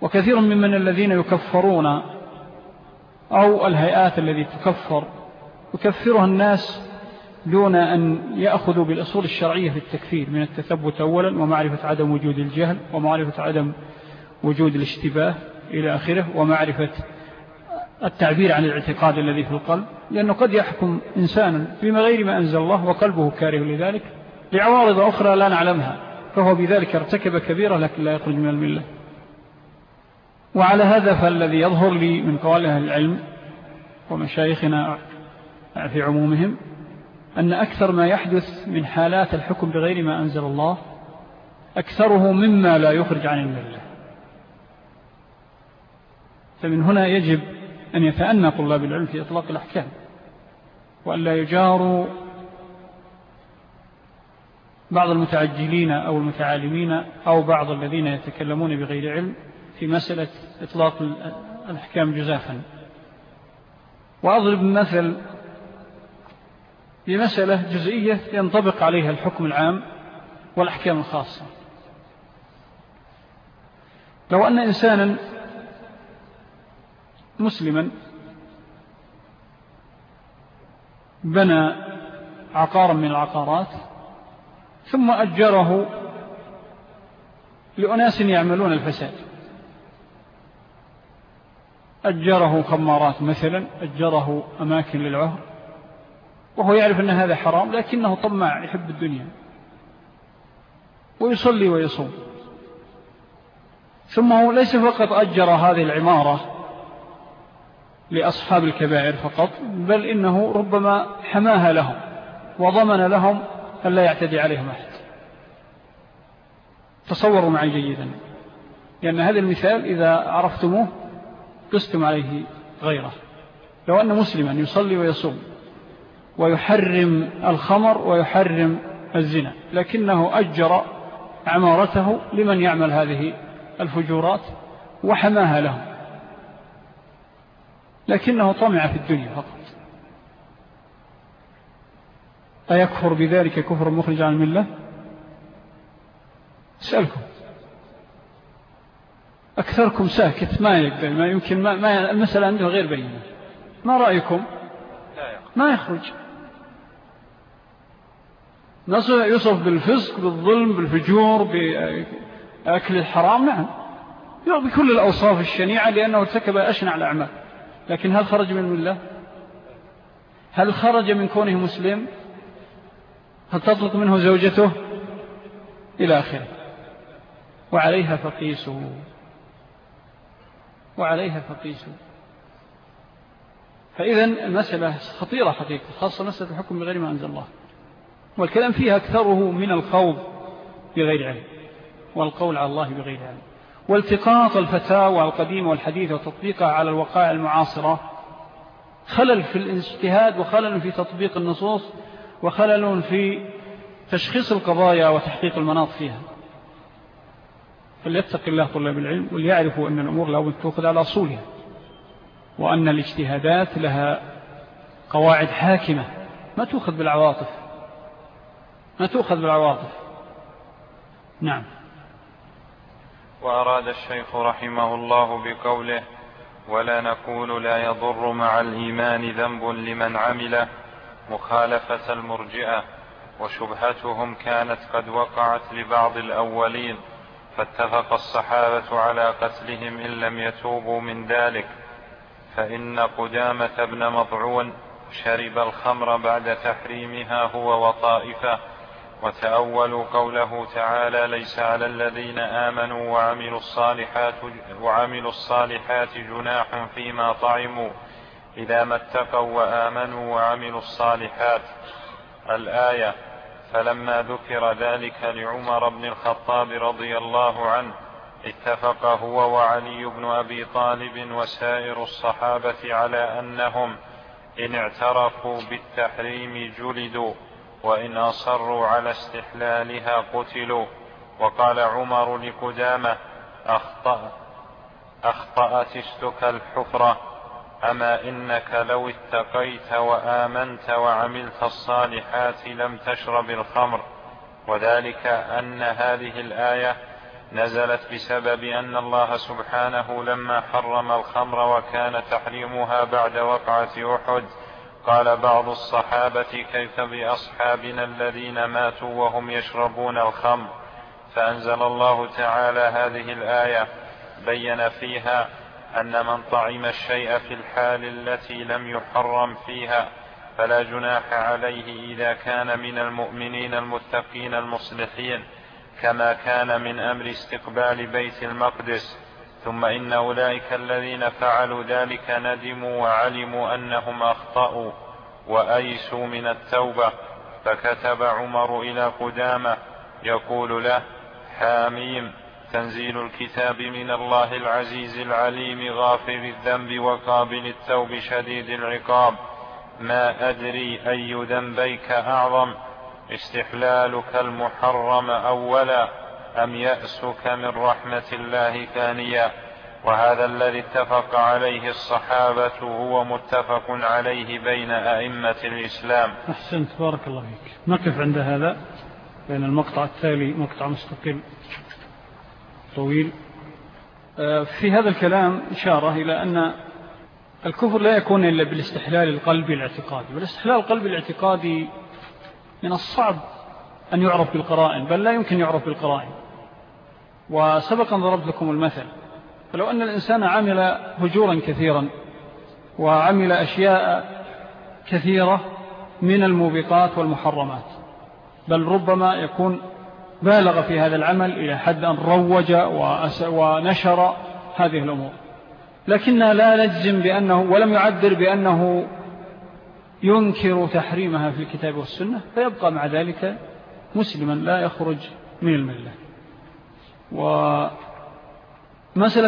وكثير ممن الذين يكفرون أو الهيئات التي تكفر. يكفرها الناس دون أن يأخذوا بالأصول الشرعية في التكفير من التثبت أولا ومعرفة عدم وجود الجهل ومعرفة عدم وجود الاشتباه إلى آخره ومعرفة التعبير عن الاعتقاد الذي في القلب. لأنه قد يحكم إنسانا بما غير ما أنزل الله وقلبه كاره لذلك. لعوارض أخرى لا نعلمها فهو بذلك ارتكب كبيرة لكن لا يخرج من الملة. وعلى هذا فالذي يظهر لي من قوال أهل العلم ومشايخنا في عمومهم أن أكثر ما يحدث من حالات الحكم بغير ما أنزل الله أكثره مما لا يخرج عن الملة فمن هنا يجب أن يتأنى طلاب العلم في إطلاق الأحكام وأن لا يجاروا بعض المتعجلين أو المتعالمين أو بعض الذين يتكلمون بغير علم في مسألة إطلاق الأحكام جزافا. وأضرب مثل بمسألة جزئية ينطبق عليها الحكم العام والأحكام الخاصة. لو أن إنسانا مسلما بنى عقارا من العقارات ثم أجره لأناس يعملون الفساد أجره خمارات مثلا أجره أماكن للعهر. وهو يعرف أن هذا حرام لكنه طمع يحب الدنيا. ويصلي ويصوم. ثم هو ليس فقط أجر هذه العمارة لأصحاب الكبائر فقط بل إنه ربما حماها لهم وضمن لهم أن لا يعتدي عليهم أحد. تصوروا معي جيدا لأن هذا المثال إذا عرفتموه قستم عليه غيره. لو أن مسلما يصلي ويصوم ويحرم الخمر ويحرم الزنا لكنه أجر عمارته لمن يعمل هذه الفجورات وحماها لهم لكنه طمع في الدنيا فقط. أيكفر بذلك كفر مخرج عن الملة؟ اسألكم أكثركم ساكت ما يقبل ما يمكن ما, ما المسألة عنده غير بينة. ما رأيكم؟ ما يخرج. يوصف بالفسق بالظلم بالفجور بأكل الحرام نعم. بكل الأوصاف الشنيعة لأنه ارتكب أشنع الأعمال. لكن هل خرج من الله هل خرج من كونه مسلم؟ هل تطلق منه زوجته؟ إلى آخره. وعليها فقيسه. وعليها فقيسه فإذا المسألة خطيرة حقيقة خاصة مسألة الحكم بغير ما أنزل الله. والكلام فيها أكثره من الخوض بغير علم والقول على الله بغير علم. والتقاط الفتاوى القديمة والحديثة وتطبيقها على الوقائع المعاصرة. خلل في الاجتهاد وخلل في تطبيق النصوص وخلل في تشخيص القضايا وتحقيق المناط فيها. فليتق الله طلاب العلم وليعرفوا أن الأمور لا تأخذ على أصولها وأن الاجتهادات لها قواعد حاكمة. ما تأخذ بالعواطف. ما تأخذ بالعواطف. نعم. وأراد الشيخ رحمه الله بقوله ولا نقول لا يضر مع الإيمان ذنب لمن عمله مخالفة المرجئة وشبهتهم كانت قد وقعت لبعض الأولين فاتفق الصحابة على قتلهم إن لم يتوبوا من ذلك فإن قدامة بن مضعون شرب الخمر بعد تحريمها هو وطائفة وتأولوا قوله تعالى ليس على الذين آمنوا وعملوا الصالحات وعملوا الصالحات جناح فيما طعموا إذا ما اتقوا وآمنوا وعملوا الصالحات. الآية فلما ذكر ذلك لعمر بن الخطاب رضي الله عنه اتفق هو وعلي بن أبي طالب وسائر الصحابة على أنهم إن اعترفوا بالتحريم جلدوا وإن أصروا على استحلالها قتلوا. وقال عمر لقدامة أخطأ أخطأت استك الحفرة. أما إنك لو اتقيت وآمنت وعملت الصالحات لم تشرب الخمر وذلك أن هذه الآية نزلت بسبب أن الله سبحانه لما حرم الخمر وكان تحريمها بعد وقعة أحد قال بعض الصحابة كيف بأصحابنا الذين ماتوا وهم يشربون الخمر فأنزل الله تعالى هذه الآية بين فيها أن من طعم الشيء في الحال التي لم يحرم فيها فلا جناح عليه إذا كان من المؤمنين المتقين المصلحين كما كان من أمر استقبال بيت المقدس. ثم إن أولئك الذين فعلوا ذلك ندموا وعلموا أنهم أخطأوا وأيسوا من التوبة. فكتب عمر إلى قدامة يقول له حاميم. تنزيل الكتاب من الله العزيز العليم غافر الذنب وقابل التوب شديد العقاب. ما أدري أي ذنبيك أعظم. استحلالك المحرم أولا. أم يأسك من رحمة الله ثانيا. وهذا الذي اتفق عليه الصحابة هو متفق عليه بين أئمة الإسلام. أحسنت بارك الله فيك. نقف عند هذا بين المقطع التالي مقطع مستقل. طويل. آه، في هذا الكلام إشارة إلى أن الكفر لا يكون إلا بالاستحلال القلبي الاعتقادي والاستحلال القلبي الاعتقادي من الصعب أن يعرف بالقرائن بل لا يمكن يعرف بالقرائن. وسبقا ضربت لكم المثل فلو أن الإنسان عمل هجورا كثيرا وعمل أشياء كثيرة من الموبقات والمحرمات بل ربما يكون بالغ في هذا العمل إلى حد أن روج ونشر هذه الأمور. لكننا لا نجزم بأنه ولم يعبر بأنه ينكر تحريمها في الكتاب والسنة فيبقى مع ذلك مسلما لا يخرج من الملة. ومسألة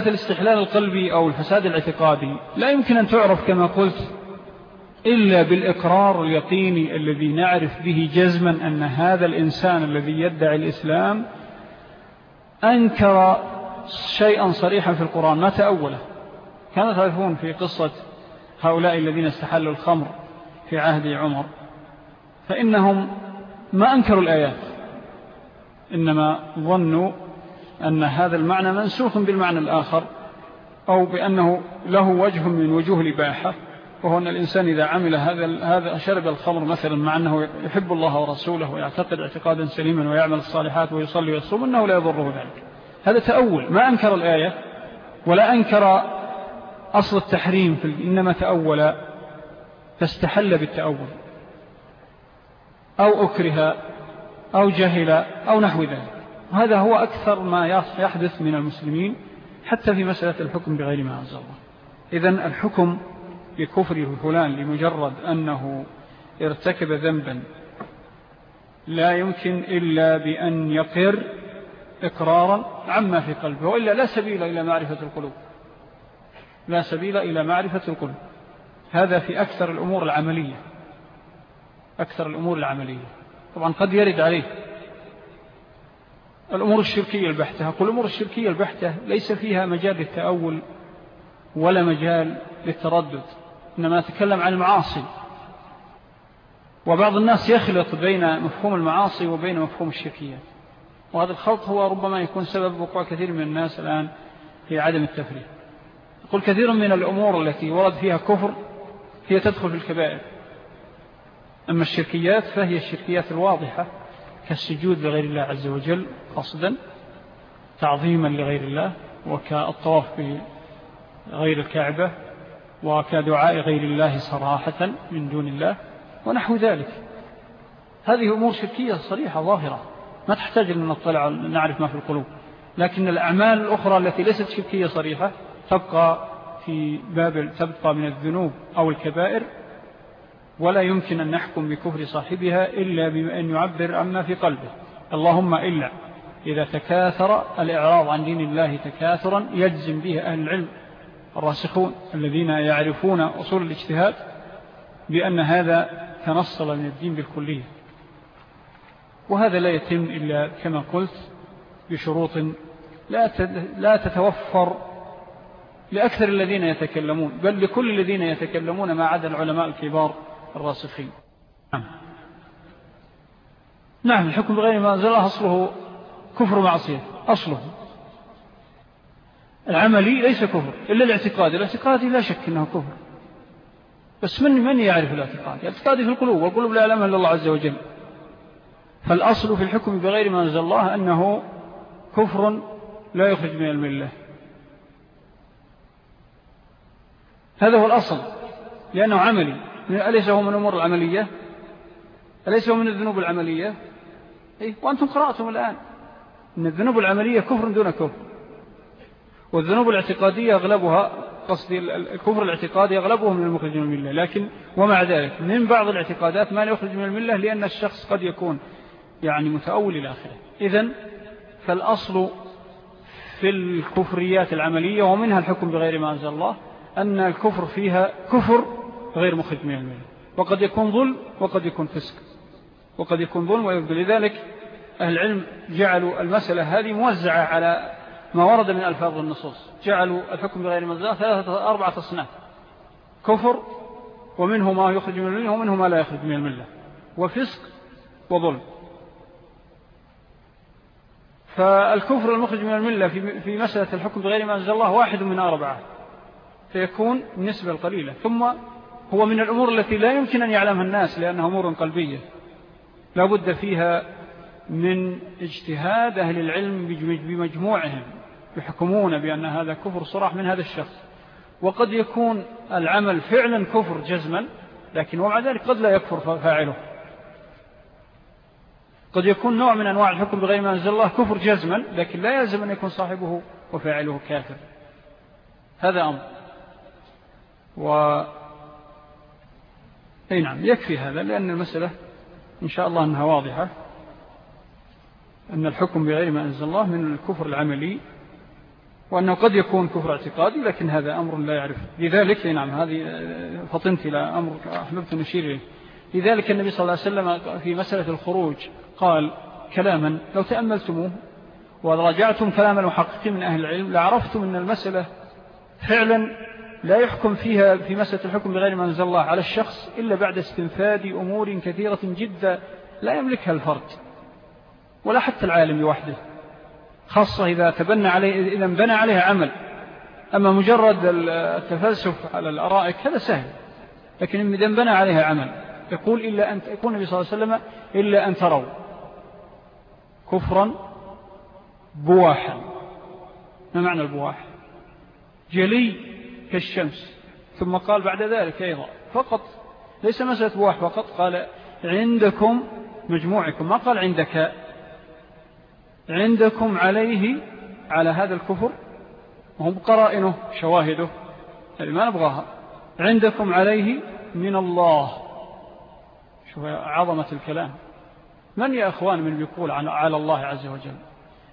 الاستحلال القلبي أو الفساد الاعتقادي لا يمكن أن تعرف كما قلت إلا بالإقرار اليقيني الذي نعرف به جزما أن هذا الإنسان الذي يدعي الإسلام أنكر شيئا صريحا في القرآن. ما تأوله؟ كانوا تعرفون في قصة هؤلاء الذين استحلوا الخمر في عهد عمر. فإنهم ما أنكروا الآيات إنما ظنوا أن هذا المعنى منسوخ بالمعنى الآخر أو بأنه له وجه من وجوه الإباحة. وهو أن الإنسان إذا عمل هذا هذا شرب الخمر مثلا مع أنه يحب الله ورسوله ويعتقد اعتقادا سليما ويعمل الصالحات ويصلي ويصوم أنه لا يضره ذلك. هذا تأول. ما أنكر الآية ولا أنكر أصل التحريم في إنما تأول فاستحل بالتأول. أو أكره أو جهل أو نحو ذلك. وهذا هو أكثر ما يحدث من المسلمين حتى في مسألة الحكم بغير ما أنزل الله. إذن الحكم بكفر فلان لمجرد أنه ارتكب ذنبا. لا يمكن إلا بأن يقر إقرارا عما في قلبه وإلا لا سبيل إلى معرفة القلوب. لا سبيل إلى معرفة القلوب. هذا في أكثر الأمور العملية. أكثر الأمور العملية. طبعا قد يرد عليه الأمور الشركية البحتة. أقول الأمور الشركية البحتة ليس فيها مجال للتأول ولا مجال للتردد. إنما أتكلم عن المعاصي. وبعض الناس يخلط بين مفهوم المعاصي وبين مفهوم الشركيات وهذا الخلط هو ربما يكون سبب وقوع كثير من الناس الآن في عدم التفريق. قل كثير من الأمور التي ورد فيها كفر هي تدخل في الكبائر. أما الشركيات فهي الشركيات الواضحة كالسجود لغير الله عز وجل قصدا تعظيما لغير الله وكالطواف بغير الكعبة وكدعاء غير الله صراحة من دون الله ونحو ذلك. هذه أمور شركية صريحة ظاهرة ما تحتاج أن نطلع نعرف ما في القلوب. لكن الأعمال الأخرى التي ليست شركية صريحة تبقى في باب تبقى من الذنوب أو الكبائر ولا يمكن أن نحكم بكفر صاحبها إلا بما أن يعبر عما في قلبه. اللهم إلا إذا تكاثر الإعراض عن دين الله تكاثرا يجزم به أهل العلم. الراسخون الذين يعرفون أصول الاجتهاد بأن هذا تنصل من الدين بالكلية. وهذا لا يتم إلا كما قلت بشروط لا تتوفر لأكثر الذين يتكلمون بل لكل الذين يتكلمون ما عدا العلماء الكبار الراسخين. نعم. نعم الحكم بغير ما أنزل أصله كفر معصية أصله. العملي ليس كفر إلا الاعتقاد الاعتقادي لا شك أنه كفر. بس من من يعرف الاعتقاد؟ الاعتقادي في القلوب والقلوب لا يعلمها إلا الله عز وجل. فالأصل في الحكم بغير ما أنزل الله أنه كفر لا يخرج من الملة هذا هو الأصل لأنه عملي. أليس هو من الأمور العملية؟ أليس هو من الذنوب العملية؟ إيه؟ وأنتم قرأتم الآن أن الذنوب العملية كفر دون كفر. والذنوب الاعتقادية أغلبها قصدي الكفر الاعتقادي أغلبه من المخرج من الملة لكن ومع ذلك من بعض الاعتقادات ما يخرج من الملة لأن الشخص قد يكون يعني متأول إلى آخره. إذن فالأصل في الكفريات العملية ومنها الحكم بغير ما أنزل الله أن الكفر فيها كفر غير مخرج من الملة. وقد يكون ظلم وقد يكون فسق. وقد يكون ظلم ويبدو لذلك أهل العلم جعلوا المسألة هذه موزعة على ما ورد من ألفاظ النصوص. جعلوا الحكم بغير منزلة ثلاثة أربعة أصناف. كفر ومنه ما يخرج من الملة ومنه ما لا يخرج من الملة. وفسق وظلم. فالكفر المخرج من الملة في مسألة الحكم بغير ما أنزل الله واحد من أربعة. فيكون النسبة القليلة. ثم هو من الأمور التي لا يمكن أن يعلمها الناس لأنها أمور قلبية. لا بد فيها من اجتهاد أهل العلم بمجموعهم. يحكمون بأن هذا كفر صراح من هذا الشخص. وقد يكون العمل فعلا كفر جزما لكن ومع ذلك قد لا يكفر فاعله. قد يكون نوع من أنواع الحكم بغير ما أنزل الله كفر جزما لكن لا يلزم أن يكون صاحبه وفاعله كافر. هذا أمر. و أي نعم يكفي هذا لأن المسألة إن شاء الله أنها واضحة. أن الحكم بغير ما أنزل الله من الكفر العملي وأنه قد يكون كفر اعتقادي لكن هذا أمر لا يعرف. لذلك نعم هذه فطنت إلى أمر أحببت نشير إليه. لذلك النبي صلى الله عليه وسلم في مسألة الخروج قال كلاما لو تأملتموه وراجعتم كلام المحققين من أهل العلم لعرفتم أن المسألة فعلا لا يحكم فيها في مسألة الحكم بغير ما أنزل الله على الشخص إلا بعد استنفاد أمور كثيرة جدا لا يملكها الفرد ولا حتى العالم لوحده خاصة إذا تبنى عليه إذا بنى عليها عمل. أما مجرد التفلسف على الأرائك هذا سهل. لكن إذا بنى عليها عمل يقول إلا أن يقول النبي صلى الله عليه وسلم إلا أن تروا كفرا بواحا. ما معنى البواح؟ جلي كالشمس. ثم قال بعد ذلك أيضا فقط ليس مسألة بواح فقط قال عندكم مجموعكم. ما قال عندك عندكم عليه على هذا الكفر؟ وهم قرائنه شواهده. ما نبغاها. عندكم عليه من الله. شوف عظمة الكلام. من يا أخوان من يقول على الله عز وجل؟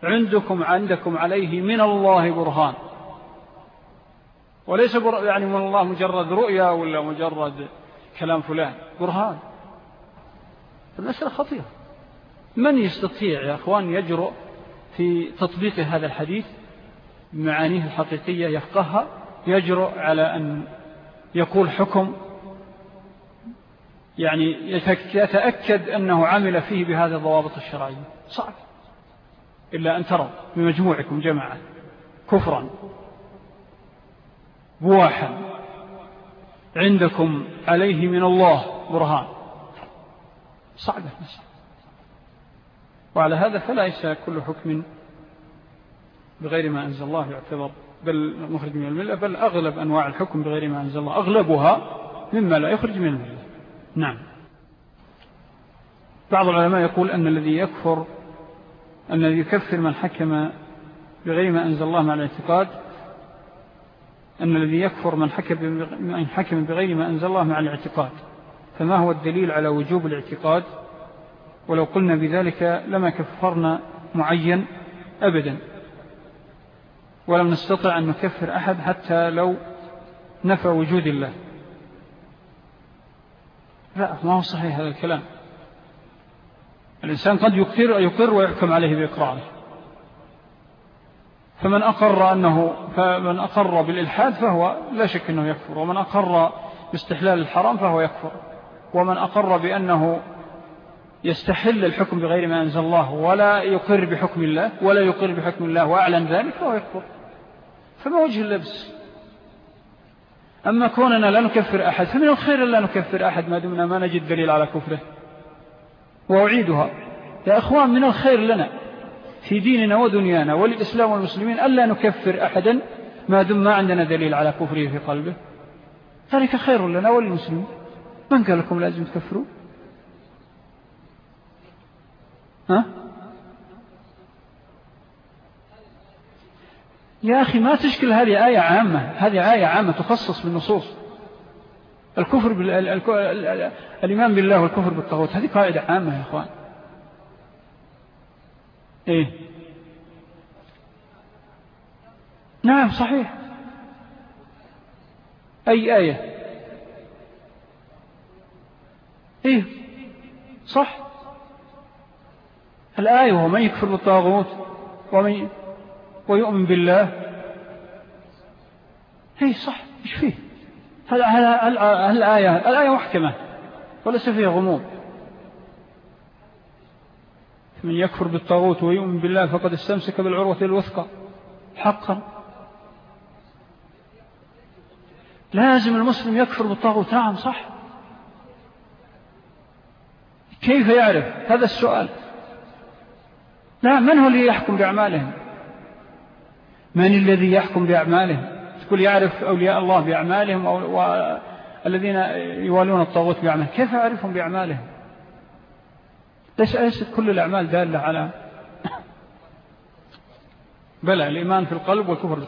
عندكم عندكم عليه من الله برهان. وليس يعني من الله مجرد رؤيا ولا مجرد كلام فلان. برهان. المسألة خطيرة. من يستطيع يا أخوان يجرؤ في تطبيق هذا الحديث بمعانيه الحقيقية يفقهها يجرؤ على أن يقول حكم يعني يتأكد أنه عمل فيه بهذه الضوابط الشرعية صعب إلا أن تروا بمجموعكم جماعة كفرا بواحا عندكم عليه من الله برهان. صعبة مسألة وعلى هذا فليس كل حكم بغير ما أنزل الله يعتبر. بل مخرج من الملة بل أغلب أنواع الحكم بغير ما أنزل الله أغلبها مما لا يخرج من الملة. نعم. بعض العلماء يقول أن الذي يكفر أن الذي يكفر من حكم بغير ما أنزل الله مع الاعتقاد أن الذي يكفر من حكم بغير ما أنزل الله مع الاعتقاد. فما هو الدليل على وجوب الاعتقاد؟ ولو قلنا بذلك لما كفرنا معين أبدا. ولم نستطع أن نكفر أحد حتى لو نفى وجود الله. لا ما هو صحيح هذا الكلام. الإنسان قد يقر, يقر ويحكم عليه بإقراره. فمن أقر, أنه فمن أقر بالإلحاد فهو لا شك أنه يكفر ومن أقر باستحلال الحرام فهو يكفر ومن أقر بأنه يستحل الحكم بغير ما أنزل الله ولا يقر بحكم الله ولا يقر بحكم الله وأعلن ذلك فهو يكفر. فما وجه اللبس؟ أما كوننا لا نكفر أحد فمن الخير لا نكفر أحد ما دمنا ما نجد دليل على كفره. وأعيدها. يا أخوان من الخير لنا في ديننا ودنيانا وللإسلام والمسلمين ألا نكفر أحدا ما دم ما عندنا دليل على كفره في قلبه. ذلك خير لنا وللمسلمين. من قال لكم لازم تكفروا؟ ها؟ يا أخي ما تشكل هذه آية عامة. هذه آية عامة تخصص بالنصوص. الكفر بال... الإيمان بالله والكفر بالطغوت هذه قاعدة عامة يا أخوان. إيه. نعم صحيح. أي آية؟ إيه صح. الآية ومن يكفر بالطاغوت ومن ويؤمن بالله. هي صح. إيش فيه؟ هل, هل, هل, هل الآية الآية محكمة وليس فيها غموض؟ من يكفر بالطاغوت ويؤمن بالله فقد استمسك بالعروة الوثقى. حقا. لازم المسلم يكفر بالطاغوت. نعم صح. كيف يعرف؟ هذا السؤال. لا من هو الذي يحكم بأعمالهم؟ من الذي يحكم بأعمالهم؟ تقول يعرف أولياء الله بأعمالهم والذين يوالون الطاغوت بأعمالهم. كيف يعرفهم بأعمالهم؟ ليست كل الأعمال دالة على بلى الإيمان في القلب والكفر؟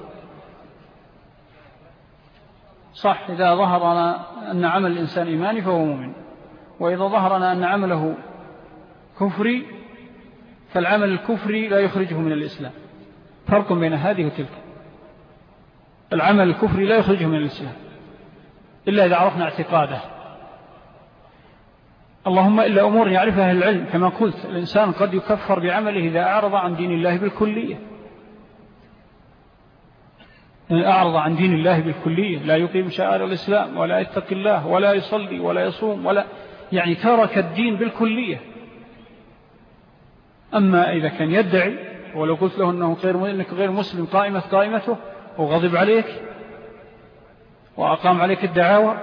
صح إذا ظهرنا أن عمل الإنسان إيماني فهو مؤمن وإذا ظهرنا أن عمله كفري فالعمل الكفري لا يخرجه من الإسلام. فرق بين هذه وتلك. العمل الكفري لا يخرجه من الإسلام إلا إذا عرفنا اعتقاده. اللهم إلا أمور يعرفها العلم. كما قلت الإنسان قد يكفر بعمله إذا أعرض عن دين الله بالكلية. إن أعرض عن دين الله بالكلية لا يقيم شعائر الإسلام ولا يتقي الله ولا يصلي ولا يصوم ولا يعني ترك الدين بالكلية. أما إذا كان يدعي ولو قلت له أنه غير, إنك غير مسلم قائمة قائمته وغضب عليك وأقام عليك الدعاوى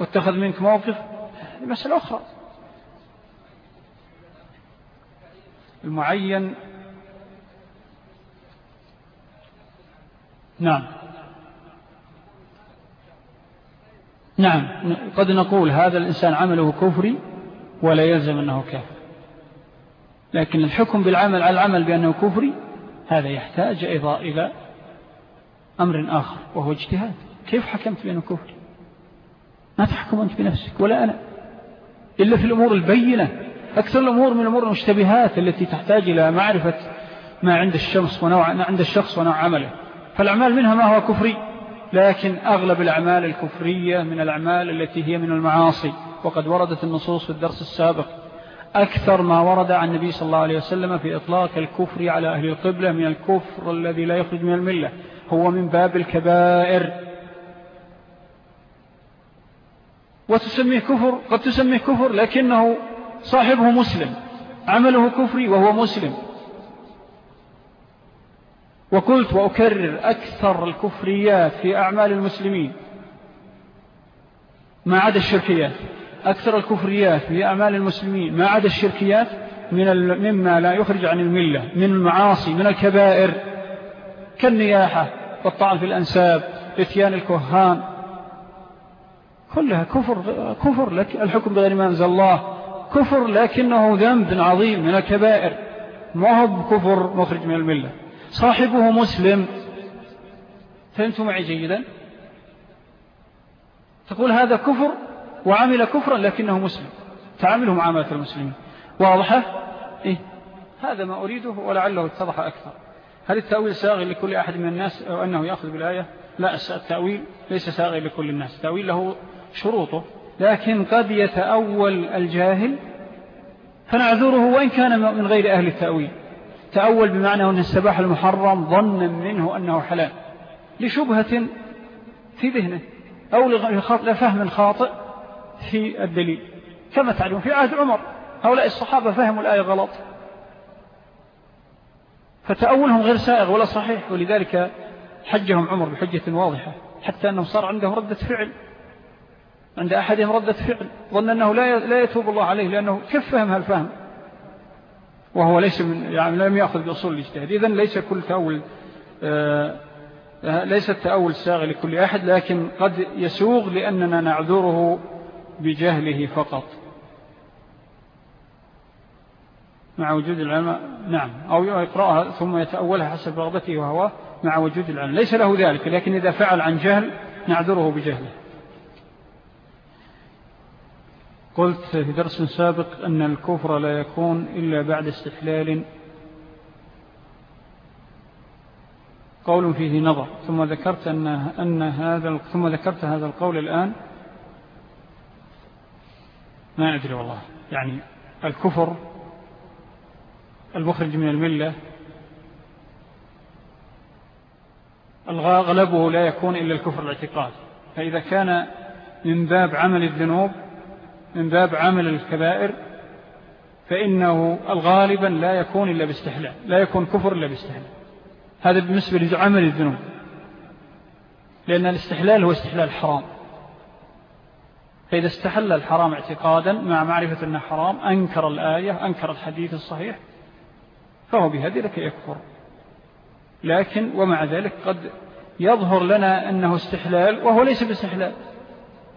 واتخذ منك موقف مسألة أخرى. المعين. نعم. نعم. قد نقول هذا الإنسان عمله كفري ولا يلزم أنه كافر. لكن الحكم بالعمل على العمل بأنه كفري هذا يحتاج أيضا إلى أمر آخر وهو اجتهاد. كيف حكمت بأنه كفري؟ ما تحكم أنت بنفسك ولا أنا. إلا في الأمور البينة. أكثر الأمور من الأمور المشتبهات التي تحتاج إلى معرفة ما عند الشمس ونوع ما عند الشخص ونوع عمله. فالأعمال منها ما هو كفري لكن أغلب الأعمال الكفرية من الأعمال التي هي من المعاصي. وقد وردت النصوص في الدرس السابق أكثر ما ورد عن النبي صلى الله عليه وسلم في إطلاق الكفر على أهل القبلة من الكفر الذي لا يخرج من الملة هو من باب الكبائر. وتسميه كفر قد تسميه كفر لكنه صاحبه مسلم عمله كفري وهو مسلم. وقلت وأكرر أكثر الكفريات في أعمال المسلمين ما عدا الشركيات. أكثر الكفريات في أعمال المسلمين ما عدا الشركيات من مما لا يخرج عن الملة من المعاصي من الكبائر. كالنياحة والطعن في الأنساب إتيان الكهان. كلها كفر, كفر لك الحكم بغير ما أنزل الله. كفر لكنه ذنب عظيم من الكبائر. ما هو كفر مخرج من الملة. صاحبه مسلم. فهمتوا معي جيدا؟ تقول هذا كفر وعمل كفرا لكنه مسلم. تعامله معاملة المسلمين. واضحة؟ إيه؟ هذا ما أريده ولعله اتضح أكثر. هل التأويل ساغي لكل أحد من الناس أو أنه يأخذ بالآية؟ لا التأويل ليس ساغي لكل الناس. التأويل له شروطه. لكن قد يتأول الجاهل فنعذره وإن كان من غير أهل التأويل. تأول بمعنى أن السباح المحرم ظنا منه أنه حلال. لشبهة في ذهنه. أو لفهم خاطئ. في الدليل. كما تعلمون في عهد عمر هؤلاء الصحابة فهموا الآية غلط. فتأولهم غير سائغ ولا صحيح ولذلك حجهم عمر بحجة واضحة حتى أنه صار عندهم ردة فعل. عند أحدهم ردة فعل ظن أنه لا يتوب الله عليه لأنه كيف فهم هالفهم؟ وهو ليس من يعني لم يأخذ بأصول الاجتهاد. إذن ليس كل تأول آه ليس التأول ساغ لكل أحد لكن قد يسوغ لأننا نعذره بجهله فقط. مع وجود العلم نعم. أو يقرأها ثم يتأولها حسب رغبته وهو مع وجود العلم. ليس له ذلك لكن إذا فعل عن جهل نعذره بجهله. قلت في درس سابق أن الكفر لا يكون إلا بعد استحلال. قول فيه نظر. ثم ذكرت أن, أن هذا ثم ذكرت هذا القول الآن. ما أدري والله. يعني الكفر المخرج من الملة أغلبه لا يكون إلا الكفر الاعتقاد. فإذا كان من باب عمل الذنوب من باب عمل الكبائر فإنه الغالبا لا يكون إلا باستحلال لا يكون كفر إلا باستحلال. هذا بالنسبة لعمل الذنوب. لأن الاستحلال هو استحلال حرام. فإذا استحل الحرام اعتقادا مع معرفة أنه حرام أنكر الآية أنكر الحديث الصحيح فهو بهذه يكفر. لكن ومع ذلك قد يظهر لنا أنه استحلال وهو ليس باستحلال.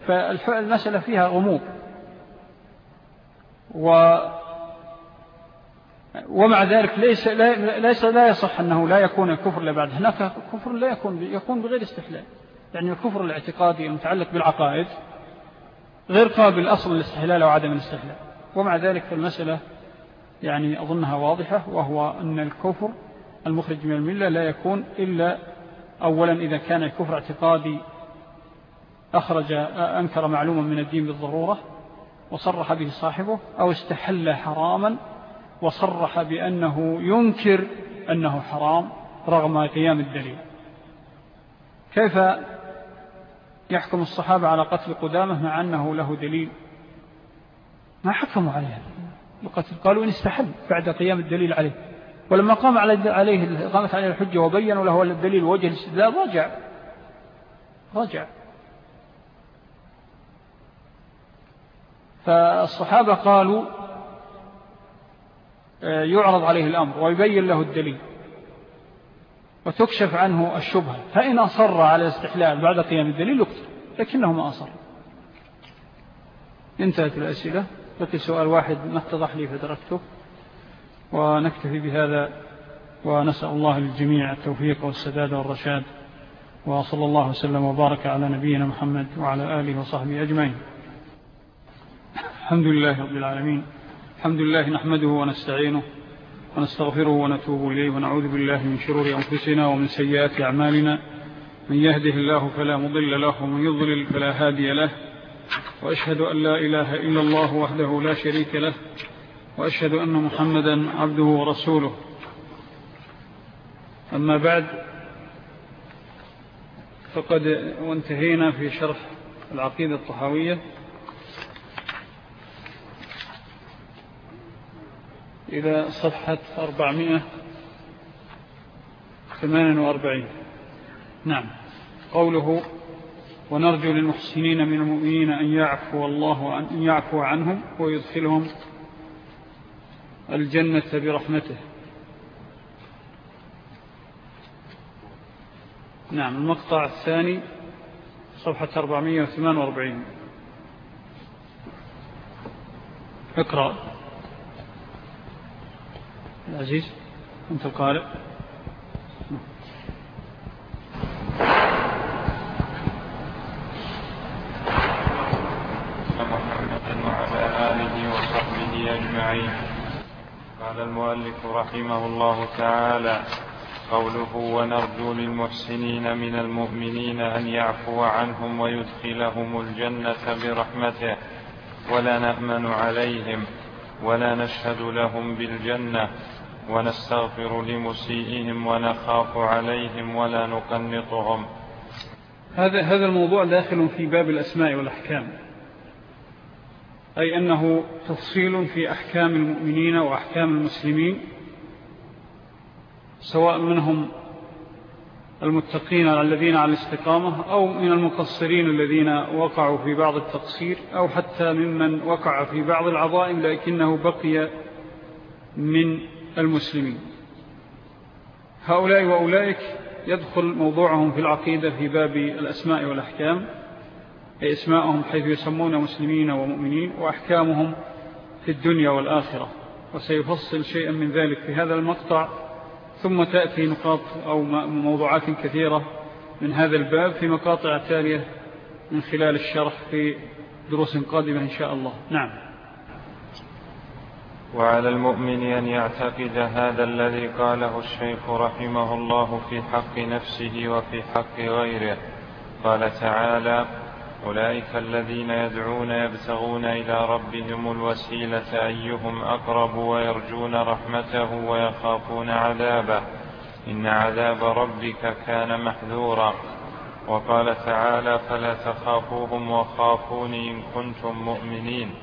فالمسألة فيها غموض. و ومع ذلك ليس لا, ليس لا يصح أنه لا يكون الكفر إلا بعد. هناك كفر لا يكون يكون بغير استحلال. يعني الكفر الاعتقادي المتعلق بالعقائد غير قابل أصل الاستحلال أو عدم الاستحلال. ومع ذلك المسألة يعني أظنها واضحة وهو أن الكفر المخرج من الملة لا يكون إلا أولا إذا كان الكفر اعتقادي أخرج أنكر معلوما من الدين بالضرورة وصرح به صاحبه أو استحل حراما وصرح بأنه ينكر أنه حرام رغم قيام الدليل. كيف يحكم الصحابة على قتل قدامة مع أنه له دليل. ما حكموا عليه القتل؟ قالوا إن استحل بعد قيام الدليل عليه. ولما قام عليه قامت عليه الحجة وبينوا له الدليل وجه الاستدلال رجع. رجع. فالصحابة قالوا آه، يعرض عليه الأمر ويبين له الدليل. وتكشف عنه الشبهة. فإن أصر على الاستحلال بعد قيام الدليل يقتل لكنه ما أصر. انتهت الأسئلة. بقي سؤال واحد ما اتضح لي فتركته ونكتفي بهذا ونسأل الله للجميع التوفيق والسداد والرشاد. وصلى الله وسلم وبارك على نبينا محمد وعلى آله وصحبه أجمعين. الحمد لله رب العالمين. الحمد لله نحمده ونستعينه ونستغفره ونتوب إليه ونعوذ بالله من شرور أنفسنا ومن سيئات أعمالنا. من يهده الله فلا مضل له ومن يضلل فلا هادي له. وأشهد أن لا إله إلا الله وحده لا شريك له وأشهد أن محمدا عبده ورسوله. أما بعد فقد وانتهينا في شرح العقيدة الطحاوية. إلى صفحة 448 نعم. قوله ونرجو للمحسنين من المؤمنين أن يعفو الله أن يعفو عنهم ويدخلهم الجنة برحمته. نعم. المقطع الثاني صفحة 448 اقرأ. العزيز أنت القارئ. أجمعين قال المؤلف رحمه الله تعالى قوله ونرجو للمحسنين من المؤمنين أن يعفو عنهم ويدخلهم الجنة برحمته ولا نأمن عليهم ولا نشهد لهم بالجنة. ونستغفر لمسيئهم ونخاف عليهم ولا نقنطهم. هذا هذا الموضوع داخل في باب الأسماء والأحكام. أي أنه تفصيل في أحكام المؤمنين وأحكام المسلمين سواء منهم المتقين الذين على الاستقامة أو من المقصرين الذين وقعوا في بعض التقصير أو حتى ممن وقع في بعض العظائم لكنه بقي من المسلمين. هؤلاء وأولئك يدخل موضوعهم في العقيدة في باب الأسماء والأحكام أي أسماءهم حيث يسمون مسلمين ومؤمنين وأحكامهم في الدنيا والآخرة. وسيفصل شيئا من ذلك في هذا المقطع ثم تأتي نقاط أو موضوعات كثيرة من هذا الباب في مقاطع تالية من خلال الشرح في دروس قادمة إن شاء الله. نعم. وعلى المؤمن أن يعتقد هذا الذي قاله الشيخ رحمه الله في حق نفسه وفي حق غيره. قال تعالى أولئك الذين يدعون يبتغون إلى ربهم الوسيلة أيهم أقرب ويرجون رحمته ويخافون عذابه. إن عذاب ربك كان محذورا. وقال تعالى فلا تخافوهم وخافون إن كنتم مؤمنين.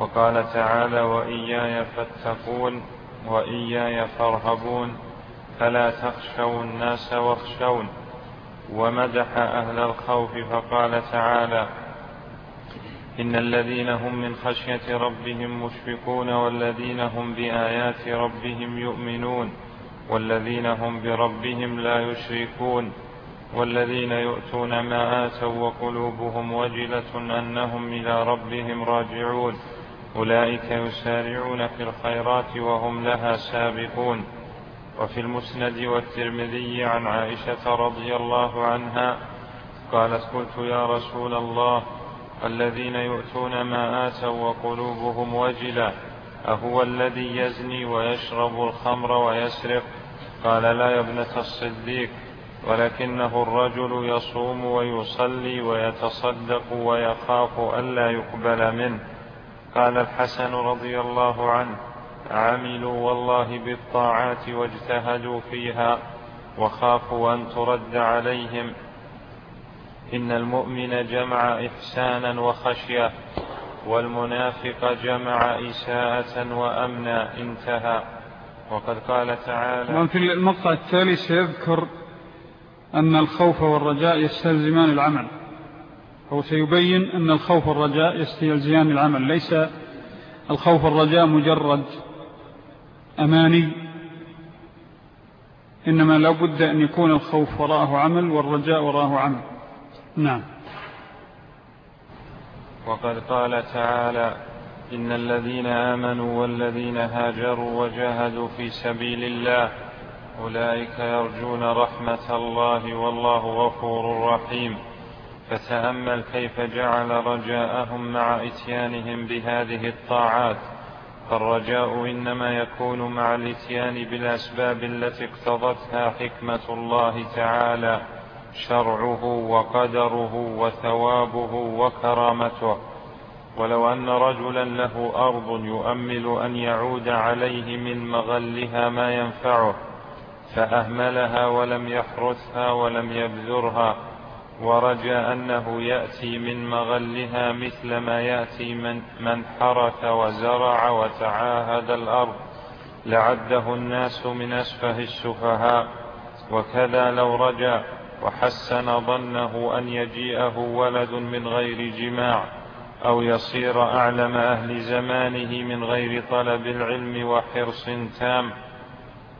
وقال تعالى وإياي فاتقون وإياي فارهبون فلا تخشوا الناس واخشون ومدح أهل الخوف فقال تعالى إن الذين هم من خشية ربهم مشفقون والذين هم بآيات ربهم يؤمنون والذين هم بربهم لا يشركون والذين يؤتون ما آتوا وقلوبهم وجلة أنهم إلى ربهم راجعون أولئك يسارعون في الخيرات وهم لها سابقون. وفي المسند والترمذي عن عائشة رضي الله عنها قالت قلت يا رسول الله الذين يؤتون ما آتوا وقلوبهم وجلة أهو الذي يزني ويشرب الخمر ويسرق؟ قال لا يا ابنة الصديق ولكنه الرجل يصوم ويصلي ويتصدق ويخاف ألا يقبل منه. قال الحسن رضي الله عنه عملوا والله بالطاعات واجتهدوا فيها وخافوا أن ترد عليهم. إن المؤمن جمع إحسانا وخشية والمنافق جمع إساءة وأمنا انتهى. وقد قال تعالى في المقطع التالي سيذكر أن الخوف والرجاء يستلزمان العمل. هو سيبين أن الخوف والرجاء يستلزمان العمل. ليس الخوف والرجاء مجرد أماني إنما لا بد أن يكون الخوف وراءه عمل والرجاء وراءه عمل. نعم. وقد قال تعالى إن الذين آمنوا والذين هاجروا وجاهدوا في سبيل الله أولئك يرجون رحمة الله والله غفور رحيم. فتأمل كيف جعل رجاءهم مع إتيانهم بهذه الطاعات. فالرجاء إنما يكون مع الإتيان بالأسباب التي اقتضتها حكمة الله تعالى شرعه وقدره وثوابه وكرامته. ولو أن رجلا له أرض يؤمل أن يعود عليه من مغلها ما ينفعه فأهملها ولم يحرثها ولم يبذرها. ورجى أنه يأتي من مغلها مثل ما يأتي من, من حرث وزرع وتعاهد الأرض. لعده الناس من أسفه السفهاء. وكذا لو رجى وحسن ظنه أن يجيئه ولد من غير جماع أو يصير أعلم أهل زمانه من غير طلب العلم وحرص تام.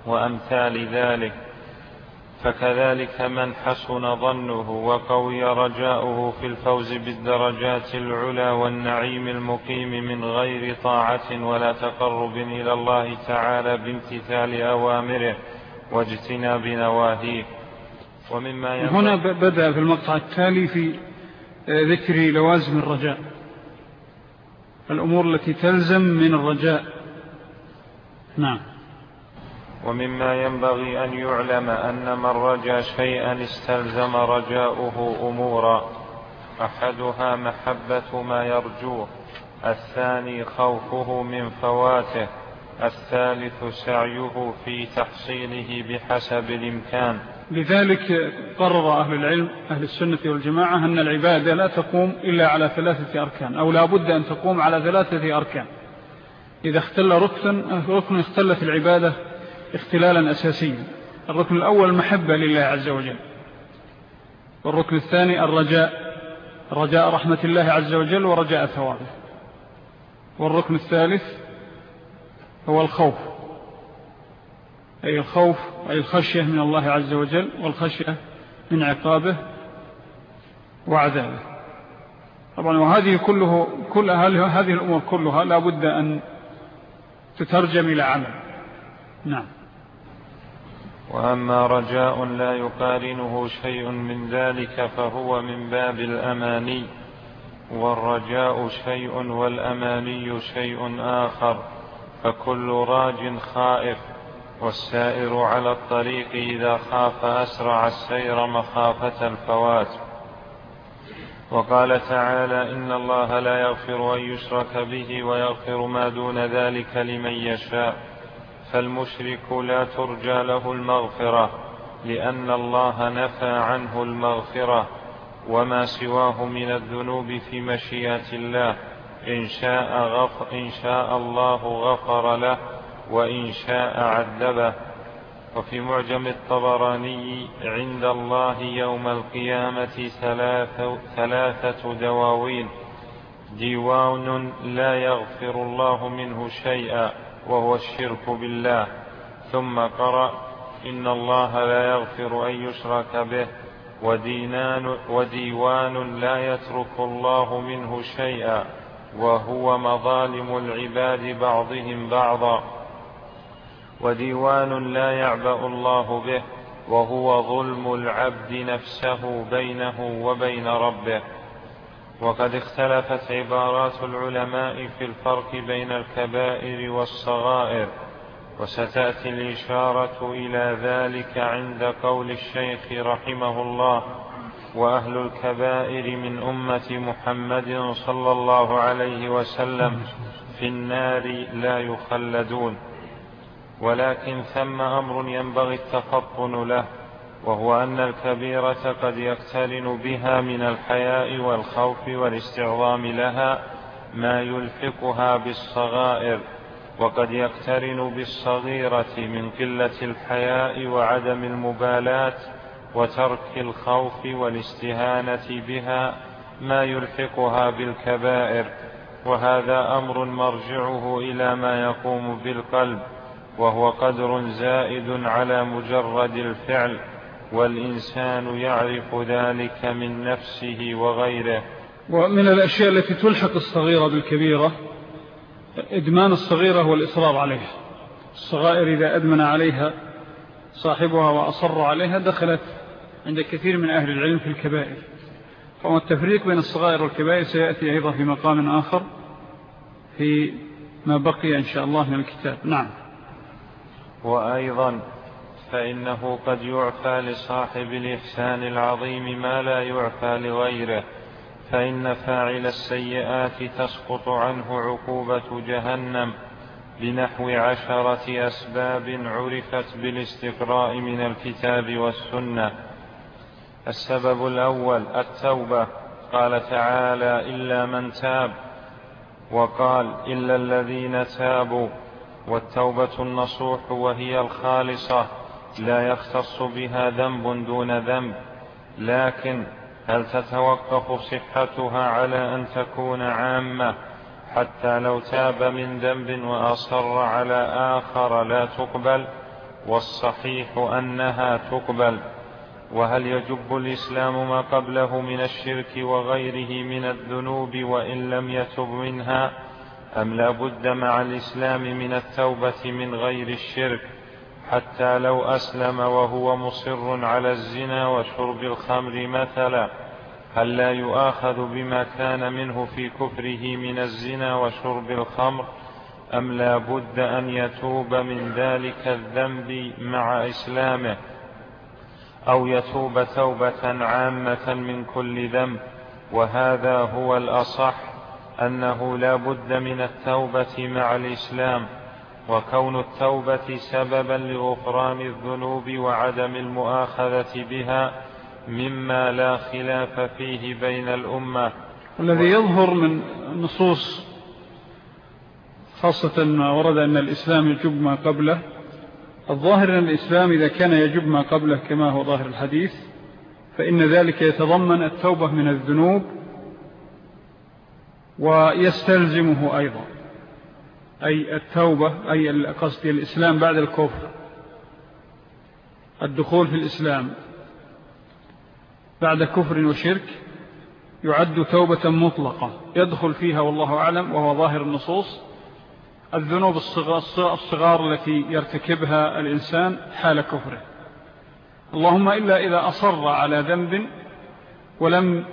وأمثال ذلك فكذلك من حسن ظنه وقوي رجاؤه في الفوز بالدرجات العلى والنعيم المقيم من غير طاعة ولا تقرب إلى الله تعالى بامتثال أوامره واجتناب نواهيه. ومما هنا بدأ في المقطع التالي في ذكر لوازم الرجاء. الأمور التي تلزم من الرجاء. نعم. ومما ينبغي أن يعلم أن من رجا شيئا استلزم رجاؤه أمورا. أحدها محبة ما يرجوه الثاني خوفه من فواته الثالث سعيه في تحصيله بحسب الإمكان. لذلك قرر أهل العلم أهل السنة والجماعة أن العبادة لا تقوم إلا على ثلاثة أركان أو لا بد أن تقوم على ثلاثة أركان. إذا اختل ركن اختلت العبادة اختلالا أساسيا. الركن الأول المحبة لله عز وجل. والركن الثاني الرجاء. رجاء رحمة الله عز وجل ورجاء ثوابه. والركن الثالث هو الخوف. أي الخوف أي الخشية من الله عز وجل والخشية من عقابه وعذابه. طبعا وهذه كله كل هذه الأمور كلها لا بد أن تترجم إلى عمل. نعم. وأما رجاء لا يقارنه شيء من ذلك فهو من باب الأماني والرجاء شيء والأماني شيء آخر فكل راج خائف والسائر على الطريق إذا خاف أسرع السير مخافة الفوات. وقال تعالى إن الله لا يغفر أن يشرك به ويغفر ما دون ذلك لمن يشاء. فالمشرك لا ترجى له المغفرة لأن الله نفى عنه المغفرة وما سواه من الذنوب في مشيئة الله إن شاء, غف إن شاء الله غفر له وإن شاء عذبه. وفي معجم الطبراني عند الله يوم القيامة ثلاثة, دواوين ديوان لا يغفر الله منه شيئا. وهو الشرك بالله. ثم قرأ إن الله لا يغفر أن يشرك به. ودينان وديوان لا يترك الله منه شيئا. وهو مظالم العباد بعضهم بعضا. وديوان لا يعبأ الله به. وهو ظلم العبد نفسه بينه وبين ربه. وقد اختلفت عبارات العلماء في الفرق بين الكبائر والصغائر وستأتي الإشارة إلى ذلك عند قول الشيخ رحمه الله وأهل الكبائر من أمة محمد صلى الله عليه وسلم في النار لا يخلدون ولكن ثم أمر ينبغي التفطن له. وهو أن الكبيرة قد يقترن بها من الحياء والخوف والاستعظام لها ما يلحقها بالصغائر وقد يقترن بالصغيرة من قلة الحياء وعدم المبالاة وترك الخوف والاستهانة بها ما يلحقها بالكبائر. وهذا أمر مرجعه إلى ما يقوم بالقلب وهو قدر زائد على مجرد الفعل. والإنسان يعرف ذلك من نفسه وغيره. ومن الأشياء التي تلحق الصغيرة بالكبيرة إدمان الصغيرة والإصرار عليها. الصغائر إذا أدمن عليها صاحبها وأصر عليها دخلت عند كثير من أهل العلم في الكبائر. فهو التفريق بين الصغائر والكبائر سيأتي أيضا في مقام آخر في ما بقي إن شاء الله من الكتاب. نعم. وأيضا فإنه قد يعفى لصاحب الإحسان العظيم ما لا يعفى لغيره فإن فاعل السيئات تسقط عنه عقوبة جهنم بنحو عشرة أسباب عرفت بالاستقراء من الكتاب والسنة. السبب الأول التوبة قال تعالى إلا من تاب وقال إلا الذين تابوا والتوبة النصوح وهي الخالصة. لا يختص بها ذنب دون ذنب لكن هل تتوقف صحتها على أن تكون عامة؟ حتى لو تاب من ذنب وأصر على آخر لا تقبل والصحيح أنها تقبل. وهل يجب الإسلام ما قبله من الشرك وغيره من الذنوب وإن لم يتب منها؟ أم لا بد مع الإسلام من التوبة من غير الشرك؟ حتى لو أسلم وهو مصر على الزنا وشرب الخمر مثلا هل لا يؤاخذ بما كان منه في كفره من الزنا وشرب الخمر؟ أم لا بد أن يتوب من ذلك الذنب مع إسلامه؟ أو يتوب توبة عامة من كل ذنب وهذا هو الأصح أنه لا بد من التوبة مع الإسلام. وكون التوبة سببا لغفران الذنوب وعدم المؤاخذة بها مما لا خلاف فيه بين الأمة. الذي يظهر من النصوص خاصة ما ورد أن الإسلام يجب ما قبله الظاهر أن الإسلام إذا كان يجب ما قبله كما هو ظاهر الحديث فإن ذلك يتضمن التوبة من الذنوب ويستلزمه أيضا. أي التوبة أي قصد الإسلام بعد الكفر. الدخول في الإسلام. بعد كفر وشرك يعد توبة مطلقة. يدخل فيها والله أعلم وهو ظاهر النصوص. الذنوب الصغار التي يرتكبها الإنسان حال كفره. اللهم إلا إذا أصر على ذنب ولم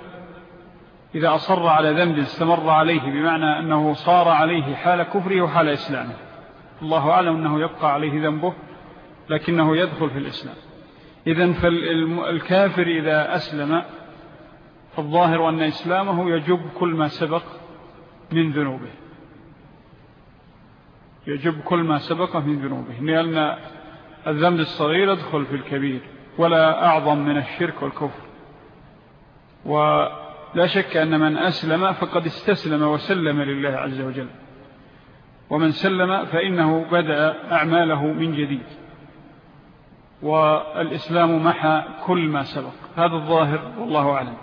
إذا أصر على ذنب استمر عليه بمعنى أنه صار عليه حال كفره وحال إسلامه. الله أعلم أنه يبقى عليه ذنبه لكنه يدخل في الإسلام. إذن فالكافر إذا أسلم فالظاهر أن إسلامه يجب كل ما سبق من ذنوبه. يجب كل ما سبق من ذنوبه. لأن الذنب الصغير يدخل في الكبير ولا أعظم من الشرك والكفر. ولا شك أن من أسلم فقد استسلم وسلم لله عز وجل. ومن سلم فإنه بدأ أعماله من جديد. والإسلام محى كل ما سبق. هذا الظاهر والله أعلم.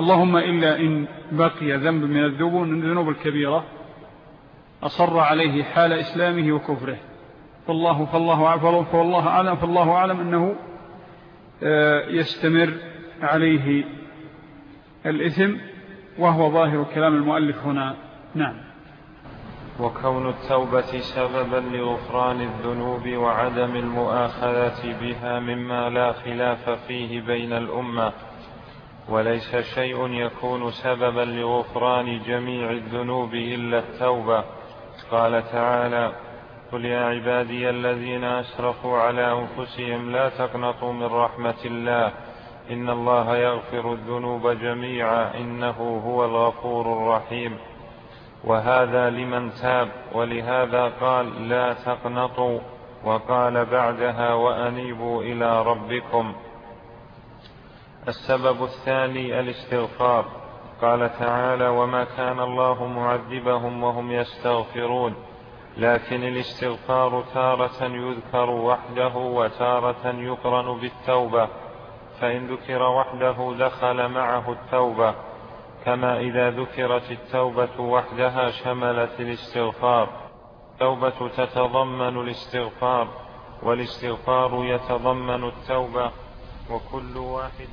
اللهم إلا إن بقي ذنب من الذنوب الكبيرة أصر عليه حال إسلامه وكفره. فالله فالله فالله أعلم فالله أعلم أنه آه، يستمر عليه الإثم وهو ظاهر كلام المؤلف هنا. نعم. وكون التوبة سببا لغفران الذنوب وعدم المؤاخذة بها مما لا خلاف فيه بين الأمة وليس شيء يكون سببا لغفران جميع الذنوب إلا التوبة. قال تعالى قل يا عبادي الذين أسرفوا على أنفسهم لا تقنطوا من رحمة الله إن الله يغفر الذنوب جميعا إنه هو الغفور الرحيم. وهذا لمن تاب ولهذا قال لا تقنطوا. وقال بعدها وأنيبوا إلى ربكم. السبب الثاني الاستغفار. قال تعالى وما كان الله معذبهم وهم يستغفرون. لكن الاستغفار تارة يذكر وحده وتارة يقرن بالتوبة. فإن ذكر وحده دخل معه التوبة كما إذا ذكرت التوبة وحدها شملت الاستغفار. التوبة تتضمن الاستغفار والاستغفار يتضمن التوبة وكل واحد